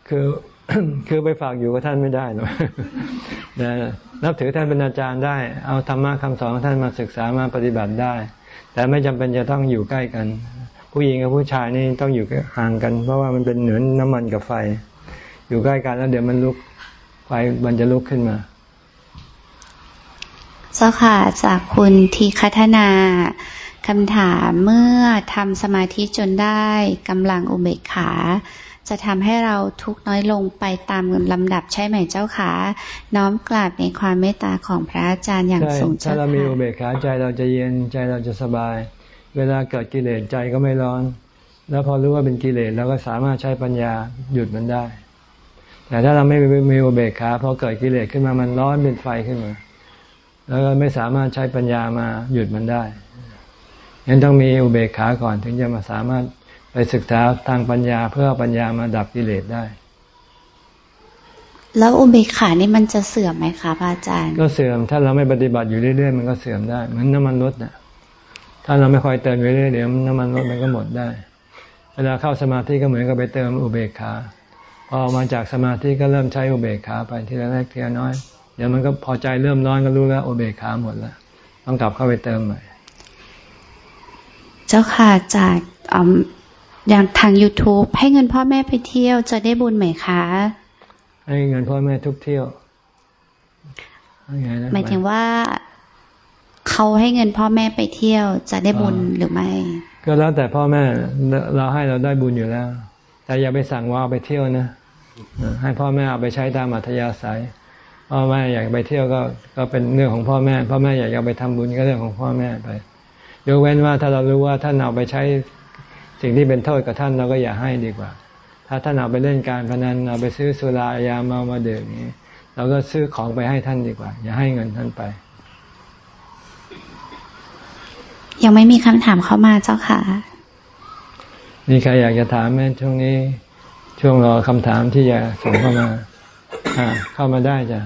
Speaker 1: คือคือไปฝากอยู่กับท่านไม่ได้หรอกแต่นับถือท่านเป็นอาจารย์ได้ เอาธรรมะคำสอนของท่านมาศึกษามาปฏิบัติได้ แต่ไม่จำเป็นจะต้องอยู่ใกล้กัน ผู้หญิงกับผู้ชายนี่ต้องอยู่ห่างกัน เพราะว่ามันเป็นเหนือนน้ำมันกับไฟ อยู่ใกล้กันแล้วเดี๋ยวมันลุก ฟมันจะลุกขึ้นมา
Speaker 2: เจ้าค่ะ จากคุณทีคัฒนาคำถามเมื่อทำสมาธิจนได้กำลังอุเบกขา จะทำให้เราทุกน้อยลงไปตามลำดับใช่ไหมเจ้าคะน้อมกราบในความเมตตาของพระอาจารย์อย่างสูง
Speaker 1: ถ้าเรามีอุเบกขาใจเราจะเย็นใจเราจะสบาย เวลาเกิดกิเลสใจก็ไม่ร้อน แล้วพอรู้ว่าเป็นกิเลสเราก็สามารถใช้ปัญญาหยุดมันได้ แต่ถ้าเราไม่มีอุเบกขาพอเกิดกิเลสขึ้นมามันร้อนเป็นไฟขึ้นมา แล้วก็ไม่สามารถใช้ปัญญามาหยุดมันได้ยังต้องมีอุเบกขาก่อนถึงจะมาสามารถไปศึกษาทางปัญญาเพื่อปัญญามาดับกิเลสได้
Speaker 2: แล้วอุเบกขานี่มันจะเสื่อมไหมคะพระอาจารย์
Speaker 1: ก็เสื่อมถ้าเราไม่ปฏิบัติอยู่เรื่อยๆมันก็เสื่อมได้เหมือนน้ามันรถน่ะถ้าเราไม่คอยเติมเรื่อยๆเดี๋ยวน้ำมันรถมันก็หมดได้ เวลาเข้าสมาธิก็เหมือนกับไปเติมอุเบกขา พอมาจากสมาธิก็เริ่มใช้อุเบกขาไปทีละเล็กทีละน้อย เดี๋ยวมันก็พอใจเริ่มร้อนก็รู้แล้วอุเบกขาหมดแล้วต้องกลับเข้าไปเติมใหม่
Speaker 2: เจ้าค่ะจากอย่างทาง YouTube ให้เงินพ่อแม่ไปเที่ยวจะได้บุญไหมคะ
Speaker 1: ให้เงินพ่อแม่ทุกเที่ยว
Speaker 2: หมายถึงว่าเขาให้เงินพ่อแม่ไปเที่ยวจะได้บุญหรือไม่
Speaker 1: ก็แล้วแต่พ่อแม่เราให้เราได้บุญอยู่แล้ว แต่อย่าไปสั่งว่าเอาไปเที่ยวนะ ให้พ่อแม่เอาไปใช้ตามอัธยาศัยพ่อแม่อยากไปเที่ยวก็ก็เป็นเรื่องของพ่อแม่ พ่อแม่อยากเอาไปทำบุญก็เรื่องของพ่อแม่ไปยกเว้นว่าถ้าเรารู้ว่าท่านเอาไปใช้สิ่งที่เป็นโทษกับท่านเราก็อย่าให้ดีกว่า ถ้าท่านเอาไปเล่นการพนันเอาไปซื้อสุรายาเมามาเดื่มนี้ เราก็ซื้อของไปให้ท่านดีกว่า อย่าให้เงินท่านไป
Speaker 2: ยังไม่มีคำถามเข้ามาเจ้าค่ะ
Speaker 1: มีใครอยากจะถามไหมช่วงนี้ ช่วงรอคำถามที่จะส่งเข้ามาอ่าเข้ามาได้จ้ะ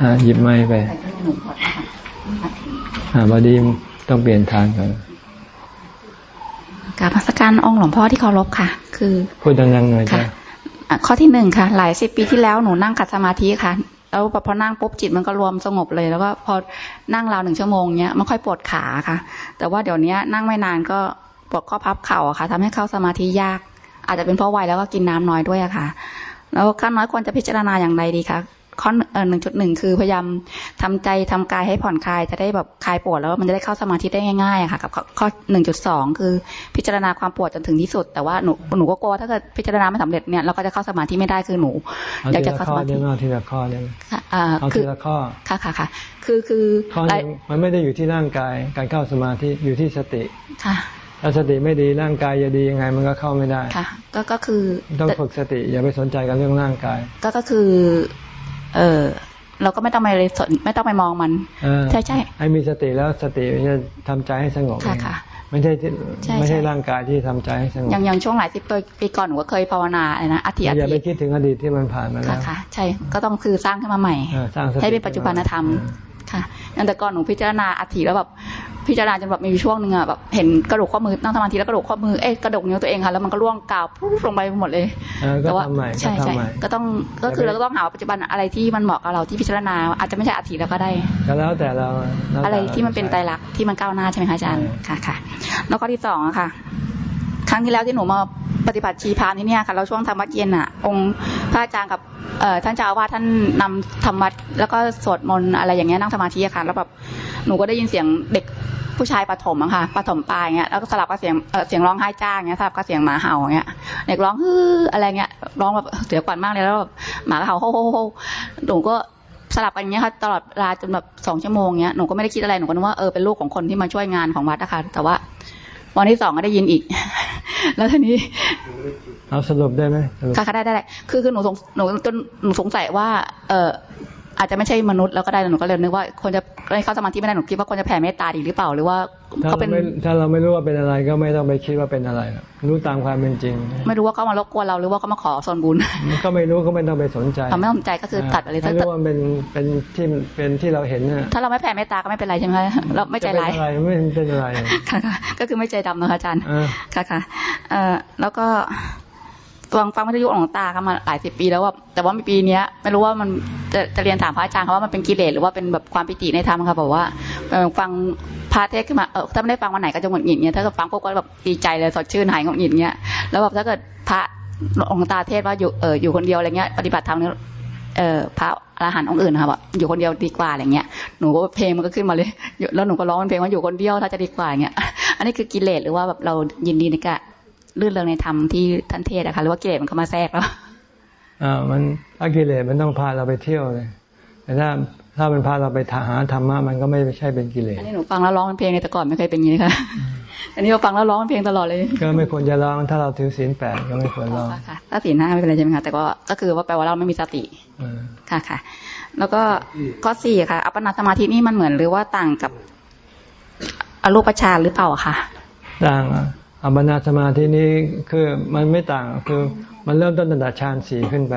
Speaker 1: อ่าหยิบไม้ไปอ่าบดีต้องเปลี่ยนทางก่อน
Speaker 3: กาพัสการองค์หลวงพ่อที่เคารพค่ะ คือ
Speaker 1: พูดดังๆหน่อยจ้ะ
Speaker 3: ข้อที่หนึ่งค่ะ หลายสิบปีที่แล้วหนูนั่งขัดสมาธิค่ะ แล้วพอนั่งปุ๊บจิตมันก็รวมสงบเลย แล้วก็พอนั่งราวหนึ่งชั่วโมงเนี้ยมันค่อยปวดขาค่ะ แต่ว่าเดี๋ยวนี้นั่งไม่นานก็ ปวดข้อพับเข่าอะค่ะทำให้เข้าสมาธิยาก อาจจะเป็นเพราะวัยแล้วก็กินน้ำน้อยด้วยอะค่ะ แล้วขั้นน้อยควรจะพิจารณาอย่างไรดีคะข้อหนึ่งจุดหนึ่งคือพยายามทำใจทำกายให้ผ่อนคลายจะได้แบบคลายปวดแล้วมันจะได้เข้าสมาธิได้ง่ายๆค่ะกับข้อหนึ่งจุดสองคือพิจารณาความปวดจนถึงที่สุด แต่ว่าหนูหนูก็กลัวถ้าเกิดพิจารณาไม่สำเร็จเนี่ยเราก็จะเข้าสมาธิไม่ได้คือหนู
Speaker 1: อยากจะเข้าสมาธิเอาทีละข้อ
Speaker 3: เนี่ย
Speaker 1: เอาทีละข้อ
Speaker 3: ค่ะค่ะค่ะคือคือ
Speaker 1: ข้อนึงมันไม่ได้อยู่ที่ร่างกายการเข้าสมาธิอยู่ที่สติ
Speaker 3: ค่ะ
Speaker 1: ถ้าสติไม่ดีร่างกายจะดียังไงมันก็เข้าไม่ได้
Speaker 3: ค่ะ ก็ก็คือ
Speaker 1: ต้องฝึกสติอย่าไปสนใจกับเรื่องร่างกาย
Speaker 3: ก็ก็คือ เออเราก็ไม่ต้องไปสนไม่ต้องไปมองมันใช่ใช่
Speaker 1: ให้มีสติแล้วสติจะทำใจให้สงบ
Speaker 3: ค่ะค่ะ
Speaker 1: ไม่ใช่ไม่ใช่ร่างกายที่ทำใจให้สงบ
Speaker 3: อย่างอย่างช่วงหลายสิบปีก่อนหนูก็เคยภาวนาอะไรนะอธิอธิ
Speaker 1: อย่าไปคิดถึงอดีตที่มันผ่านมาแล้ว
Speaker 3: ค่ะใช่ก็ต้องคือสร้างขึ้นมาใหม่ให้เป็นปัจจุบันธรรมค่ะอย่างแต่ก่อนหนูพิจารณาอธิแล้วแบบ พิจารณาจนแบบมีช่วงหนึ่งอะแบบเห็นกระดูกข้อมือนั่งสมาธิแล้วกระดูกข้อมือเอ๊ะกระดูกนิ้วตัวเองค่ะแล้วมันก็ร่วงกาวพุ่งลงไปหมดเลย
Speaker 1: แต่ว่า
Speaker 3: ใช่ใช่ก็ต้องก็คือเราก็ต้องหาปัจจุบันอะไรที่มันเหมาะกับเราที่พิจารณา อาจจะไม่ใช่อธิแล้วก็ได้
Speaker 1: แล้วแต่เรา
Speaker 3: อะไรที่มันเป็นไตรลักษณ์ที่มันก้าวหน้าใช่ไหมคะอาจารย์ค่ะค่ะแล้วก็ที่สองอะค่ะค รั้งที่แล้วที่หนูมาปฏิบัติชีพานที่เนี่ยค่ะเราช่วงทำวัดเย็นอะ องค์พระอาจารย์กับเอท่านเจ้าอาวาสท่านนำทำวัดแล้วก็สวดมนต์อะไรอย่างเงี้ยนั่งสมาธิค่ะแล้วแบบหนูก็ได้ยินเสียงเด็กผู้ชายปฐมอะค่ะปฐมปลายเงี้ยแล้วก็สลับกับเสียงเสียงร้องไห้จ้างเงี้ยสลับกับเสียงหมาเห่าเงี้ยเด็กร้องฮืออะไรเงี้ยร้องแบบเสียขวัญมากเลยแล้วแบบหมาเห่าโฮโฮโฮหนูก็สลับกันอย่างเงี้ยค่ะตลอดเวลาจนแบบสองชั่วโมงเงี้ยหนูก็ไม่ได้คิดอะไรหนูก็นึกว่าเออเป็นลูกของคนที่มาช่วยงานของวัดนะคะแต่ว่า วันที่สองก็ได้ยินอีก แล้วทีนี้
Speaker 1: เอาสรุปได้ไหม
Speaker 3: ค่ะได้ได้คือคือหนูสงหนูจนหนูสงสัยว่า เออ อาจจะไม่ใช่มนุษย์แล้วก็ได้หนูก็เลยนึกว่าคนจะเข้าสมาธิไม่ได้หนูคิดว่าคนจะแผ่เมตตาดีหรือเปล่าหรือว่า
Speaker 1: เขาเป็นถ้าเราไม่รู้ว่าเป็นอะไรก็ไม่ต้องไปคิดว่าเป็นอะไร รู้ตามความเป็นจริง
Speaker 3: ไม่รู้ว่าเขามารบกวนเราหรือว่าเขามาขอส่วนบุญ
Speaker 1: ก็ไม่รู้ก็ไม่ต้องไปสนใจ
Speaker 3: เขาไม่สนใจก็คือตัดอะไร
Speaker 1: ถ้ารู้ว่าเป็นเป็นที่เป็นที่เราเห็นนะ
Speaker 3: ถ้าเราไม่แผ่เมตตาก็ไม่เป็นไรใช่ไหมเราไม่ใจร้าย
Speaker 1: อะไรไม่เป็นอะไร
Speaker 3: ค่ะก็คือไม่ใจดำนะคะอาจารย์ค่ะค่ะเอ่อแล้วก็ ฟังฟังวิทยุของตากันมาหลายสิบปีแล้วว่าแต่ว่าปีนี้ไม่รู้ว่ามันจะจะเรียนถามพระอาจารย์เขาว่ามันเป็นกิเลสหรือว่าเป็นแบบความปิติในธรรมค่ะบอกว่าฟังพระเทศขึ้นมาเออถ้าไม่ได้ฟังวันไหนก็จะหงุดหงิดเงี้ยถ้าเกิดฟังปุ๊บก็แบบดีใจเลยสดชื่นหายหงุดหงิดเงี้ยแล้วแบบถ้าเกิดพระองค์ตาเทศว่าอยู่เอออยู่คนเดียวอะไรเงี้ยปฏิบัติธรรมเนี่ยเออพระอรหันต์องค์อื่นค่ะแบบอยู่คนเดียวดีกว่าอะไรเงี้ยหนูก็เพลงมันก็ขึ้นมาเลยแล้วหนูก็ร้องเพลงว่าอยู่คนเดียวถ้าจะดีกว่าเงี้ยอันนี้คือกิเลสหรือว่าแบบเรายินดีในการ ลื่นเริงในธรรมที่ท่านเทศอะค่ะหรือว่ากิเลสมันเข้ามาแทรกแล้ว
Speaker 1: อ่ามันถ้ากิเลสมันต้องพาเราไปเที่ยวเลย แต่ถ้าถ้ามันพาเราไปหาธรรมะมันก็ไม่ใช่เป็นกิเลส
Speaker 3: อันนี้หนูฟังแล้วร้องเพลงในแต่ก่อนไม่เคยเป็นอย่างนี้ค่ะอันนี้เราฟังแล้วร้องเพลงตลอดเลย
Speaker 1: ก็ไม่ควรจะร้องถ้าเราถือศีลแปดก็ไม่ควรร้อง
Speaker 3: ค่ะถ้าศีลห้าไม่เป็นไรใช่ไหมคะแต่ก็ก็คือว่าแปลว่าเราไม่มีสติค่ะค่ะ แล้วก็ข้อสี่ค่ะ อัปปนาสมาธินี่มันเหมือนหรือว่าต่างกับอรูปฌานหรือเปล่าคะ
Speaker 1: ต่าง อัปปนาสมาธินี้คือมันไม่ต่างคือมันเริ่มต้นตั้งแต่ฌานสี่ขึ้นไป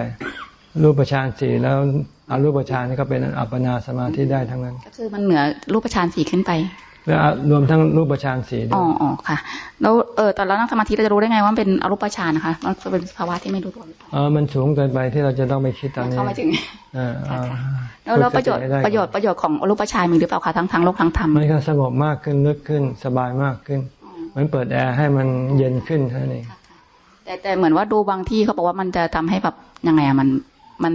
Speaker 1: รูปฌานสี่แล้วอรูปฌานนี่ก็เป็นอัปปนาสมาธิได้ทั้งนั้น
Speaker 3: ก็คือมันเหนือรูปฌานสี่ขึ้นไป
Speaker 1: แล้วรวมทั้งรูปฌานสี่
Speaker 3: อ๋ออ๋อค่ะ แล้วเออตอนเรานั่งสมาธิเราจะรู้ได้ไงว่าเป็นอรูปฌานนะคะมันเป็นภาวะที่ไม่รู้ตัว
Speaker 1: เออมันสูงเกินไปที่เราจะต้องไปคิดตอนนี้เข้า
Speaker 3: มาถึงแล้วประโยชน์ประโยชน์ประโยชน์ของอรูปฌานมีหรือเปล่าคะทั้งทางโลกทั้งธรรม
Speaker 1: มันก็สงบมากขึ้นลึกขึ้นสบายมากขึ้น มันเปิดแอร์ให้มันเย็นขึ้นเท่านั้นเอง
Speaker 3: แต่แต่เหมือนว่าดูบางที่เขาบอกว่ามันจะทำให้แบบยังไงอะมันมัน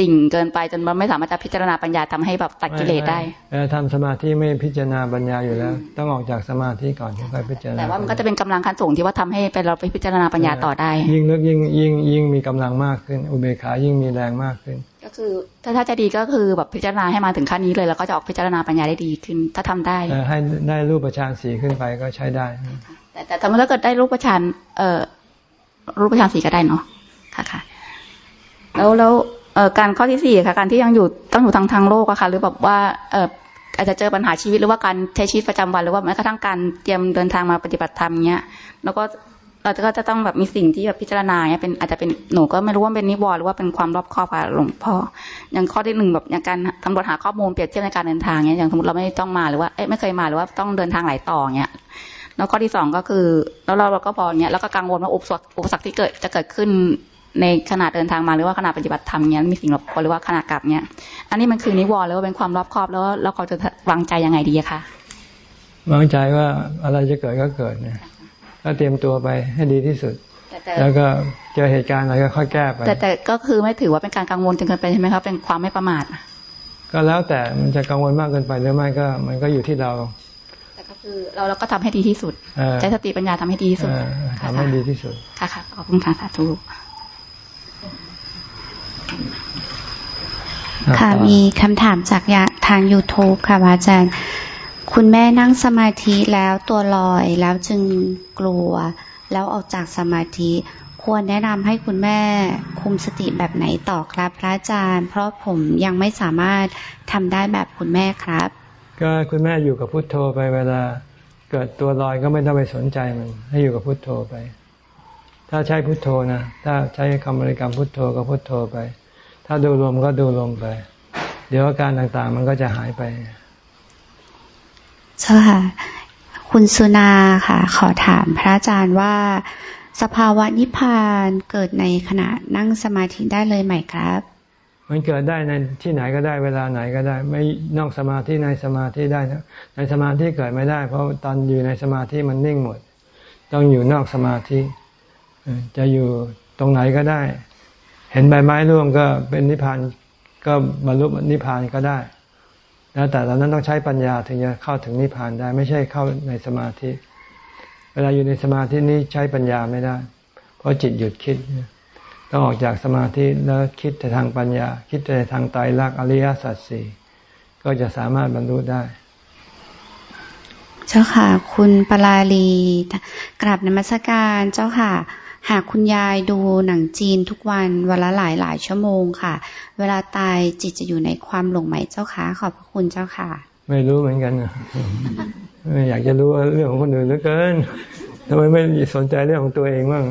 Speaker 3: ดิ่งเกินไปจนมันไม่สามารถจะพิจารณาปัญญาทำให้แบบตัดกิเลสได้
Speaker 1: ทำสมาธิไม่พิจารณาปัญญาอยู่แล้ว ต้องออกจากสมาธิก่อนถึงค่อยพิจารณา
Speaker 3: แต่ว่ามันก็จะเป็นกำลังขั้นสูงที่ว่าทำให้เป็นเราไปพิจารณาปัญญาต่อได้
Speaker 1: ยิ่งลึกยิ่งยิ่งยิ่งมีกำลังมากขึ้น อุเบกขายิ่งมีแรงมากขึ้น
Speaker 3: ก็คือ ถ้าถ้าจะดีก็คือแบบพิจารณาให้มาถึงขั้นนี้เลยแล้วก็จะออกพิจารณาปัญญาได้ดีขึ้น ถ้าทำได้
Speaker 1: ให้ได้รูปประชานสีขึ้นไปก็ใช้ได้
Speaker 3: แต่แต่ถ้าเกิดได้รูปประชานเอ่อรูปประชานสีก็ได้เนาะค่ะค่ะแล้วแล้วเอ่อ การข้อที่สี่ค่ะการที่ยังอยู่ต้องอยู่ทางทางโลกอะค่ะหรือแบบว่าเอ่ออาจจะเจอปัญหาชีวิตหรือว่าการใช้ชีวิตประจำวันหรือว่าแม้กระทั่งการเตรียมเดินทางมาปฏิบัติธรรมเนี้ยแล้วก็เราก็จะต้องแบบมีสิ่งที่แบบพิจารณาเนี้ยเป็นอาจจะเป็นหนูก็ไม่รู้ว่าเป็นนิวรณ์หรือว่าเป็นความรอบคอบค่ะหลวงพ่ออย่างข้อที่หนึ่งแบบอย่างการตำรวจหาข้อมูลเปรียบเทียบในการเดินทางเนี้ยอย่างสมมติเราไม่ต้องมาหรือว่าเอ๊ะไม่เคยมาหรือว่าต้องเดินทางหลายต่อเนี้ยแล้วข้อที่สองก็คือ แล้วเราเราก็พอเนี้ยแล้วก็กังวลว่าอุปสรรคอุปสรรคที่เกิดจะเกิดขึ้น ในขณะเดินทางมาหรือว่าขณะปฏิบัติธรรมเนี้ยมีสิ่งรบกวนหรือว่าขณะกลับเนี้ย อันนี้มันคือนิวรณ์หรือว่าเป็นความรอบคอบแล้วแล้วเราจะวางใจยังไงดีคะ
Speaker 1: วางใจว่าอะไรจะเกิดก็เกิดเนี่ยก็เตรียมตัวไปให้ดีที่สุด แล้วก็เจอเหตุการณ์อะไรก็ค่อยแก้ไป
Speaker 3: แต่แต่ก็คือไม่ถือว่าเป็นการกังวลจนเกินไปใช่ไหมครับเป็นความไม่ประมาท
Speaker 1: ก็แล้วแต่มันจะกังวลมากเกินไปหรือไม่ก็ มันก็อยู่ที่เรา
Speaker 3: แต่ก็คือเราเราก็ทำให้ดีที่สุด ใช้สติปัญญาทำให้ดีที่สุด
Speaker 1: ทำให้ดีที่สุด
Speaker 3: ค่ะค่ะขอบคุณค่ะสาธุ
Speaker 2: ค่ะมีคำถามจากทาง YouTube ค่ะอาจารย์ คุณแม่นั่งสมาธิแล้วตัวลอยแล้วจึงกลัว แล้วออกจากสมาธิ ควรแนะนำให้คุณแม่คุมสติแบบไหนต่อครับ พระอาจารย์ เพราะผมยังไม่สามารถทำได้แบบคุณแม่ครับ
Speaker 1: ก็คุณแม่อยู่กับพุทโธไปเวลา เกิดตัวลอยก็ไม่ต้องไปสนใจมัน ให้อยู่กับพุทโธไป ถ้าใช้พุทโธนะ ถ้าใช้คำบริกรรมพุทโธก็พุทโธไป ถ้าดูลมก็ดูลมไป เดี๋ยวอาการต่างๆ มันก็จะหายไป
Speaker 2: ใช่ค่ะ คุณสุนาค่ะ ขอถามพระอาจารย์ว่า สภาวะนิพพานเกิดในขณะนั่งสมาธิได้เลยไหมครับ
Speaker 1: มันเกิดได้ในที่ไหนก็ได้เวลาไหนก็ได้ ไม่นอกสมาธิในสมาธิได้นะในสมาธิเกิดไม่ได้ เพราะตอนอยู่ในสมาธิมันนิ่งหมด ต้องอยู่นอกสมาธิจะอยู่ตรงไหนก็ได้ เห็นใบไม้ร่วงก็เป็นนิพพานก็บรรลุนิพพานก็ได้แล้วแต่ตอนนั้นต้องใช้ปัญญาถึงจะเข้าถึงนิพพานได้ ไม่ใช่เข้าในสมาธิ เวลาอยู่ในสมาธินี้ใช้ปัญญาไม่ได้ เพราะจิตหยุดคิด ต้องออกจากสมาธิแล้วคิดแต่ทางปัญญา คิดแต่ทางไตรลักษณ์อริยสัจสี่ก็จะสามารถบรรลุได้
Speaker 2: เจ้าค่ะ คุณปลาลีกราบนมัสการเจ้าค่ะ หากคุณยายดูหนังจีนทุกวันวันละหลายหลายชั่วโมงค่ะ เวลาตายจิตจะอยู่ในความหลงไหมเจ้าค่ะขอบพระคุณเจ้าค่ะ
Speaker 1: ไม่รู้เหมือนกันไม่อยากจะรู้เรื่องของคนอื่นเหลือเกินทำไมไม่สนใจเรื่องของตัวเองบ้าง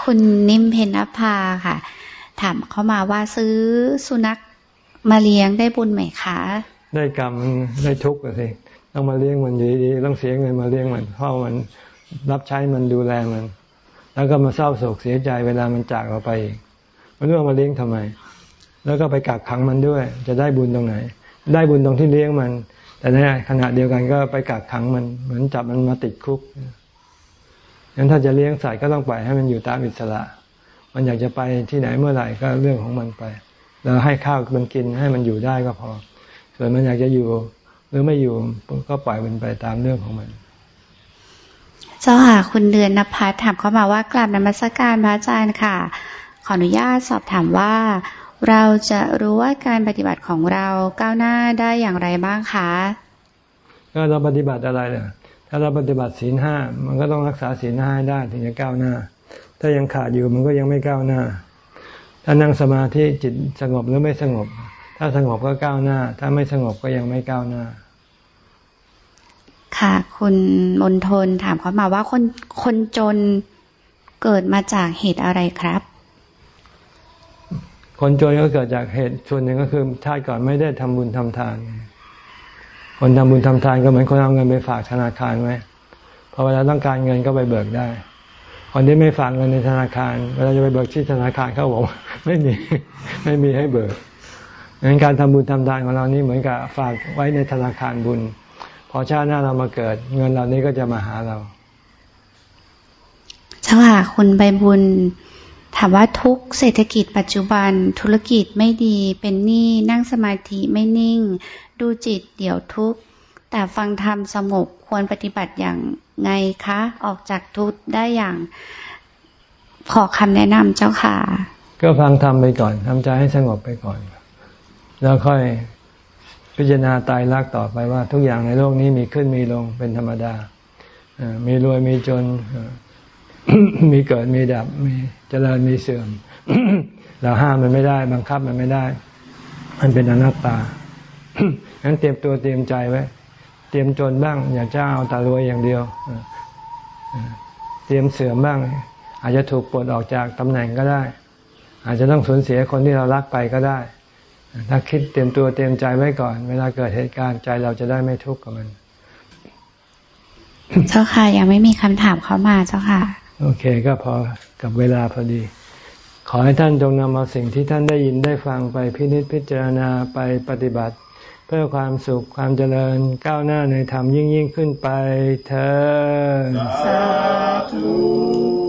Speaker 2: คุณนิ่มเพนภาค่ะ ถามเข้ามาว่าซื้อสุนัขมาเลี้ยงได้บุญไหมคะ
Speaker 1: ได้กรรมได้ทุกข์สิต้องมาเลี้ยงมันดีๆต้องเสียเงินมาเลี้ยงมันเพราะมัน รับใช้มันดูแลมัน แล้วก็มาเศร้าโศกเสียใจเวลามันจากเราไปอีกมันรู้ว่ามาเลี้ยงทำไม แล้วก็ไปกักขังมันด้วย จะได้บุญตรงไหน ได้บุญตรงที่เลี้ยงมัน แต่ในขณะเดียวกันก็ไปกักขังมัน เหมือนจับมันมาติดคุกงั้นถ้าจะเลี้ยงสัตว์ก็ต้องปล่อยให้มันอยู่ตามอิสระ มันอยากจะไปที่ไหนเมื่อไหร่ก็เรื่องของมันไปแล้วให้ข้าวมันกินให้มันอยู่ได้ก็พอ ส่วนมันอยากจะอยู่ หรือไม่อยู่ก็ปล่อยมันไปตามเรื่องของมัน
Speaker 2: เจ้าค่ะคุณเดือนนภัสถามเข้ามาว่ากลับนมัสการพระอาจารย์ค่ะ ขออนุญาตสอบถามว่า เราจะรู้ว่าการปฏิบัติของเราก้าวหน้าได้อย่างไรบ้างคะ
Speaker 1: ก็เราปฏิบัติอะไรเนี่ยถ้าเราปฏิบัติศีลห้ามันก็ต้องรักษาศีลห้าได้ถึงจะก้าวหน้า ถ้ายังขาดอยู่มันก็ยังไม่ก้าวหน้า ถ้านั่งสมาธิจิตสงบหรือไม่สงบ ถ้าสงบก็ก้าวหน้า ถ้าไม่สงบก็ยังไม่ก้าวหน้า
Speaker 2: ค่ะ คุณมนทนถามเขามาว่าคนคนจนเกิดมาจากเหตุอะไรครับ
Speaker 1: คนจนก็เกิดจากเหตุส่วนหนึ่งก็คือชาติก่อนไม่ได้ทำบุญทำทาน คนทำบุญทำทานก็เหมือนคนเอาเงินไปฝากธนาคารไว้พอเวลาต้องการเงินก็ไปเบิกได้คนที่ไม่ฝากเงินในธนาคาร เวลาจะไปเบิกที่ธนาคารเขาบอกไม่มีไม่มีให้เบิกงั้นการทำบุญทำทานของเรานี่เหมือนกับฝากไว้ในธนาคารบุญ อชาติหน้าเรามาเกิด เงินเหล่านี้ก็จะมาหาเรา
Speaker 2: ใช่ค่ะคุณใบบุญ ถามว่าทุกเศรษฐกิจปัจจุบันธุรกิจไม่ดีเป็นหนี้นั่งสมาธิไม่นิ่ง ดูจิตเดี๋ยวทุกแต่ฟังธรรมสงบควรปฏิบัติอย่างไงคะ ออกจากทุกได้อย่างขอคำแนะนำเจ้าค่ะ
Speaker 1: ก็ฟังธรรมไปก่อนทำใจให้สงบไปก่อน แล้วค่อย พิจารณาตายรักต่อไปว่า ทุกอย่างในโลกนี้มีขึ้นมีลงเป็นธรรมดามีรวยมีจนมีเกิดมีดับ มีเจริญมีเสื่อม เราห้ามมันไม่ได้ บังคับมันไม่ได้ มันเป็นอนัตตางั้นเตรียมตัวเตรียมใจไว้ เตรียมจนบ้าง อย่าเจ้าเอาแตารวยอย่างเดียวเตรียมเสื่อมบ้าง อาจจะถูกปลดออกจากตำแหน่งก็ได้ อาจจะต้องสูญเสียคนที่เรารักไปก็ได้ ถ้าคิดเตรียมตัวเตรียมใจไว้ก่อน เวลาเกิดเหตุการณ์ใจเราจะได้ไม่ทุกข์กับมัน
Speaker 2: เจ้าค่ะยังไม่มีคำถามเข้ามาเจ้าค่ะ
Speaker 1: โอเคก็พอกับเวลาพอดี ขอให้ท่านจงนำเอาสิ่งที่ท่านได้ยินได้ฟังไปพินิจพิจารณาไปปฏิบัติ เพื่อความสุขความเจริญก้าวหน้าในธรรมยิ่งยิ่งขึ้นไปเธอ
Speaker 4: ธุ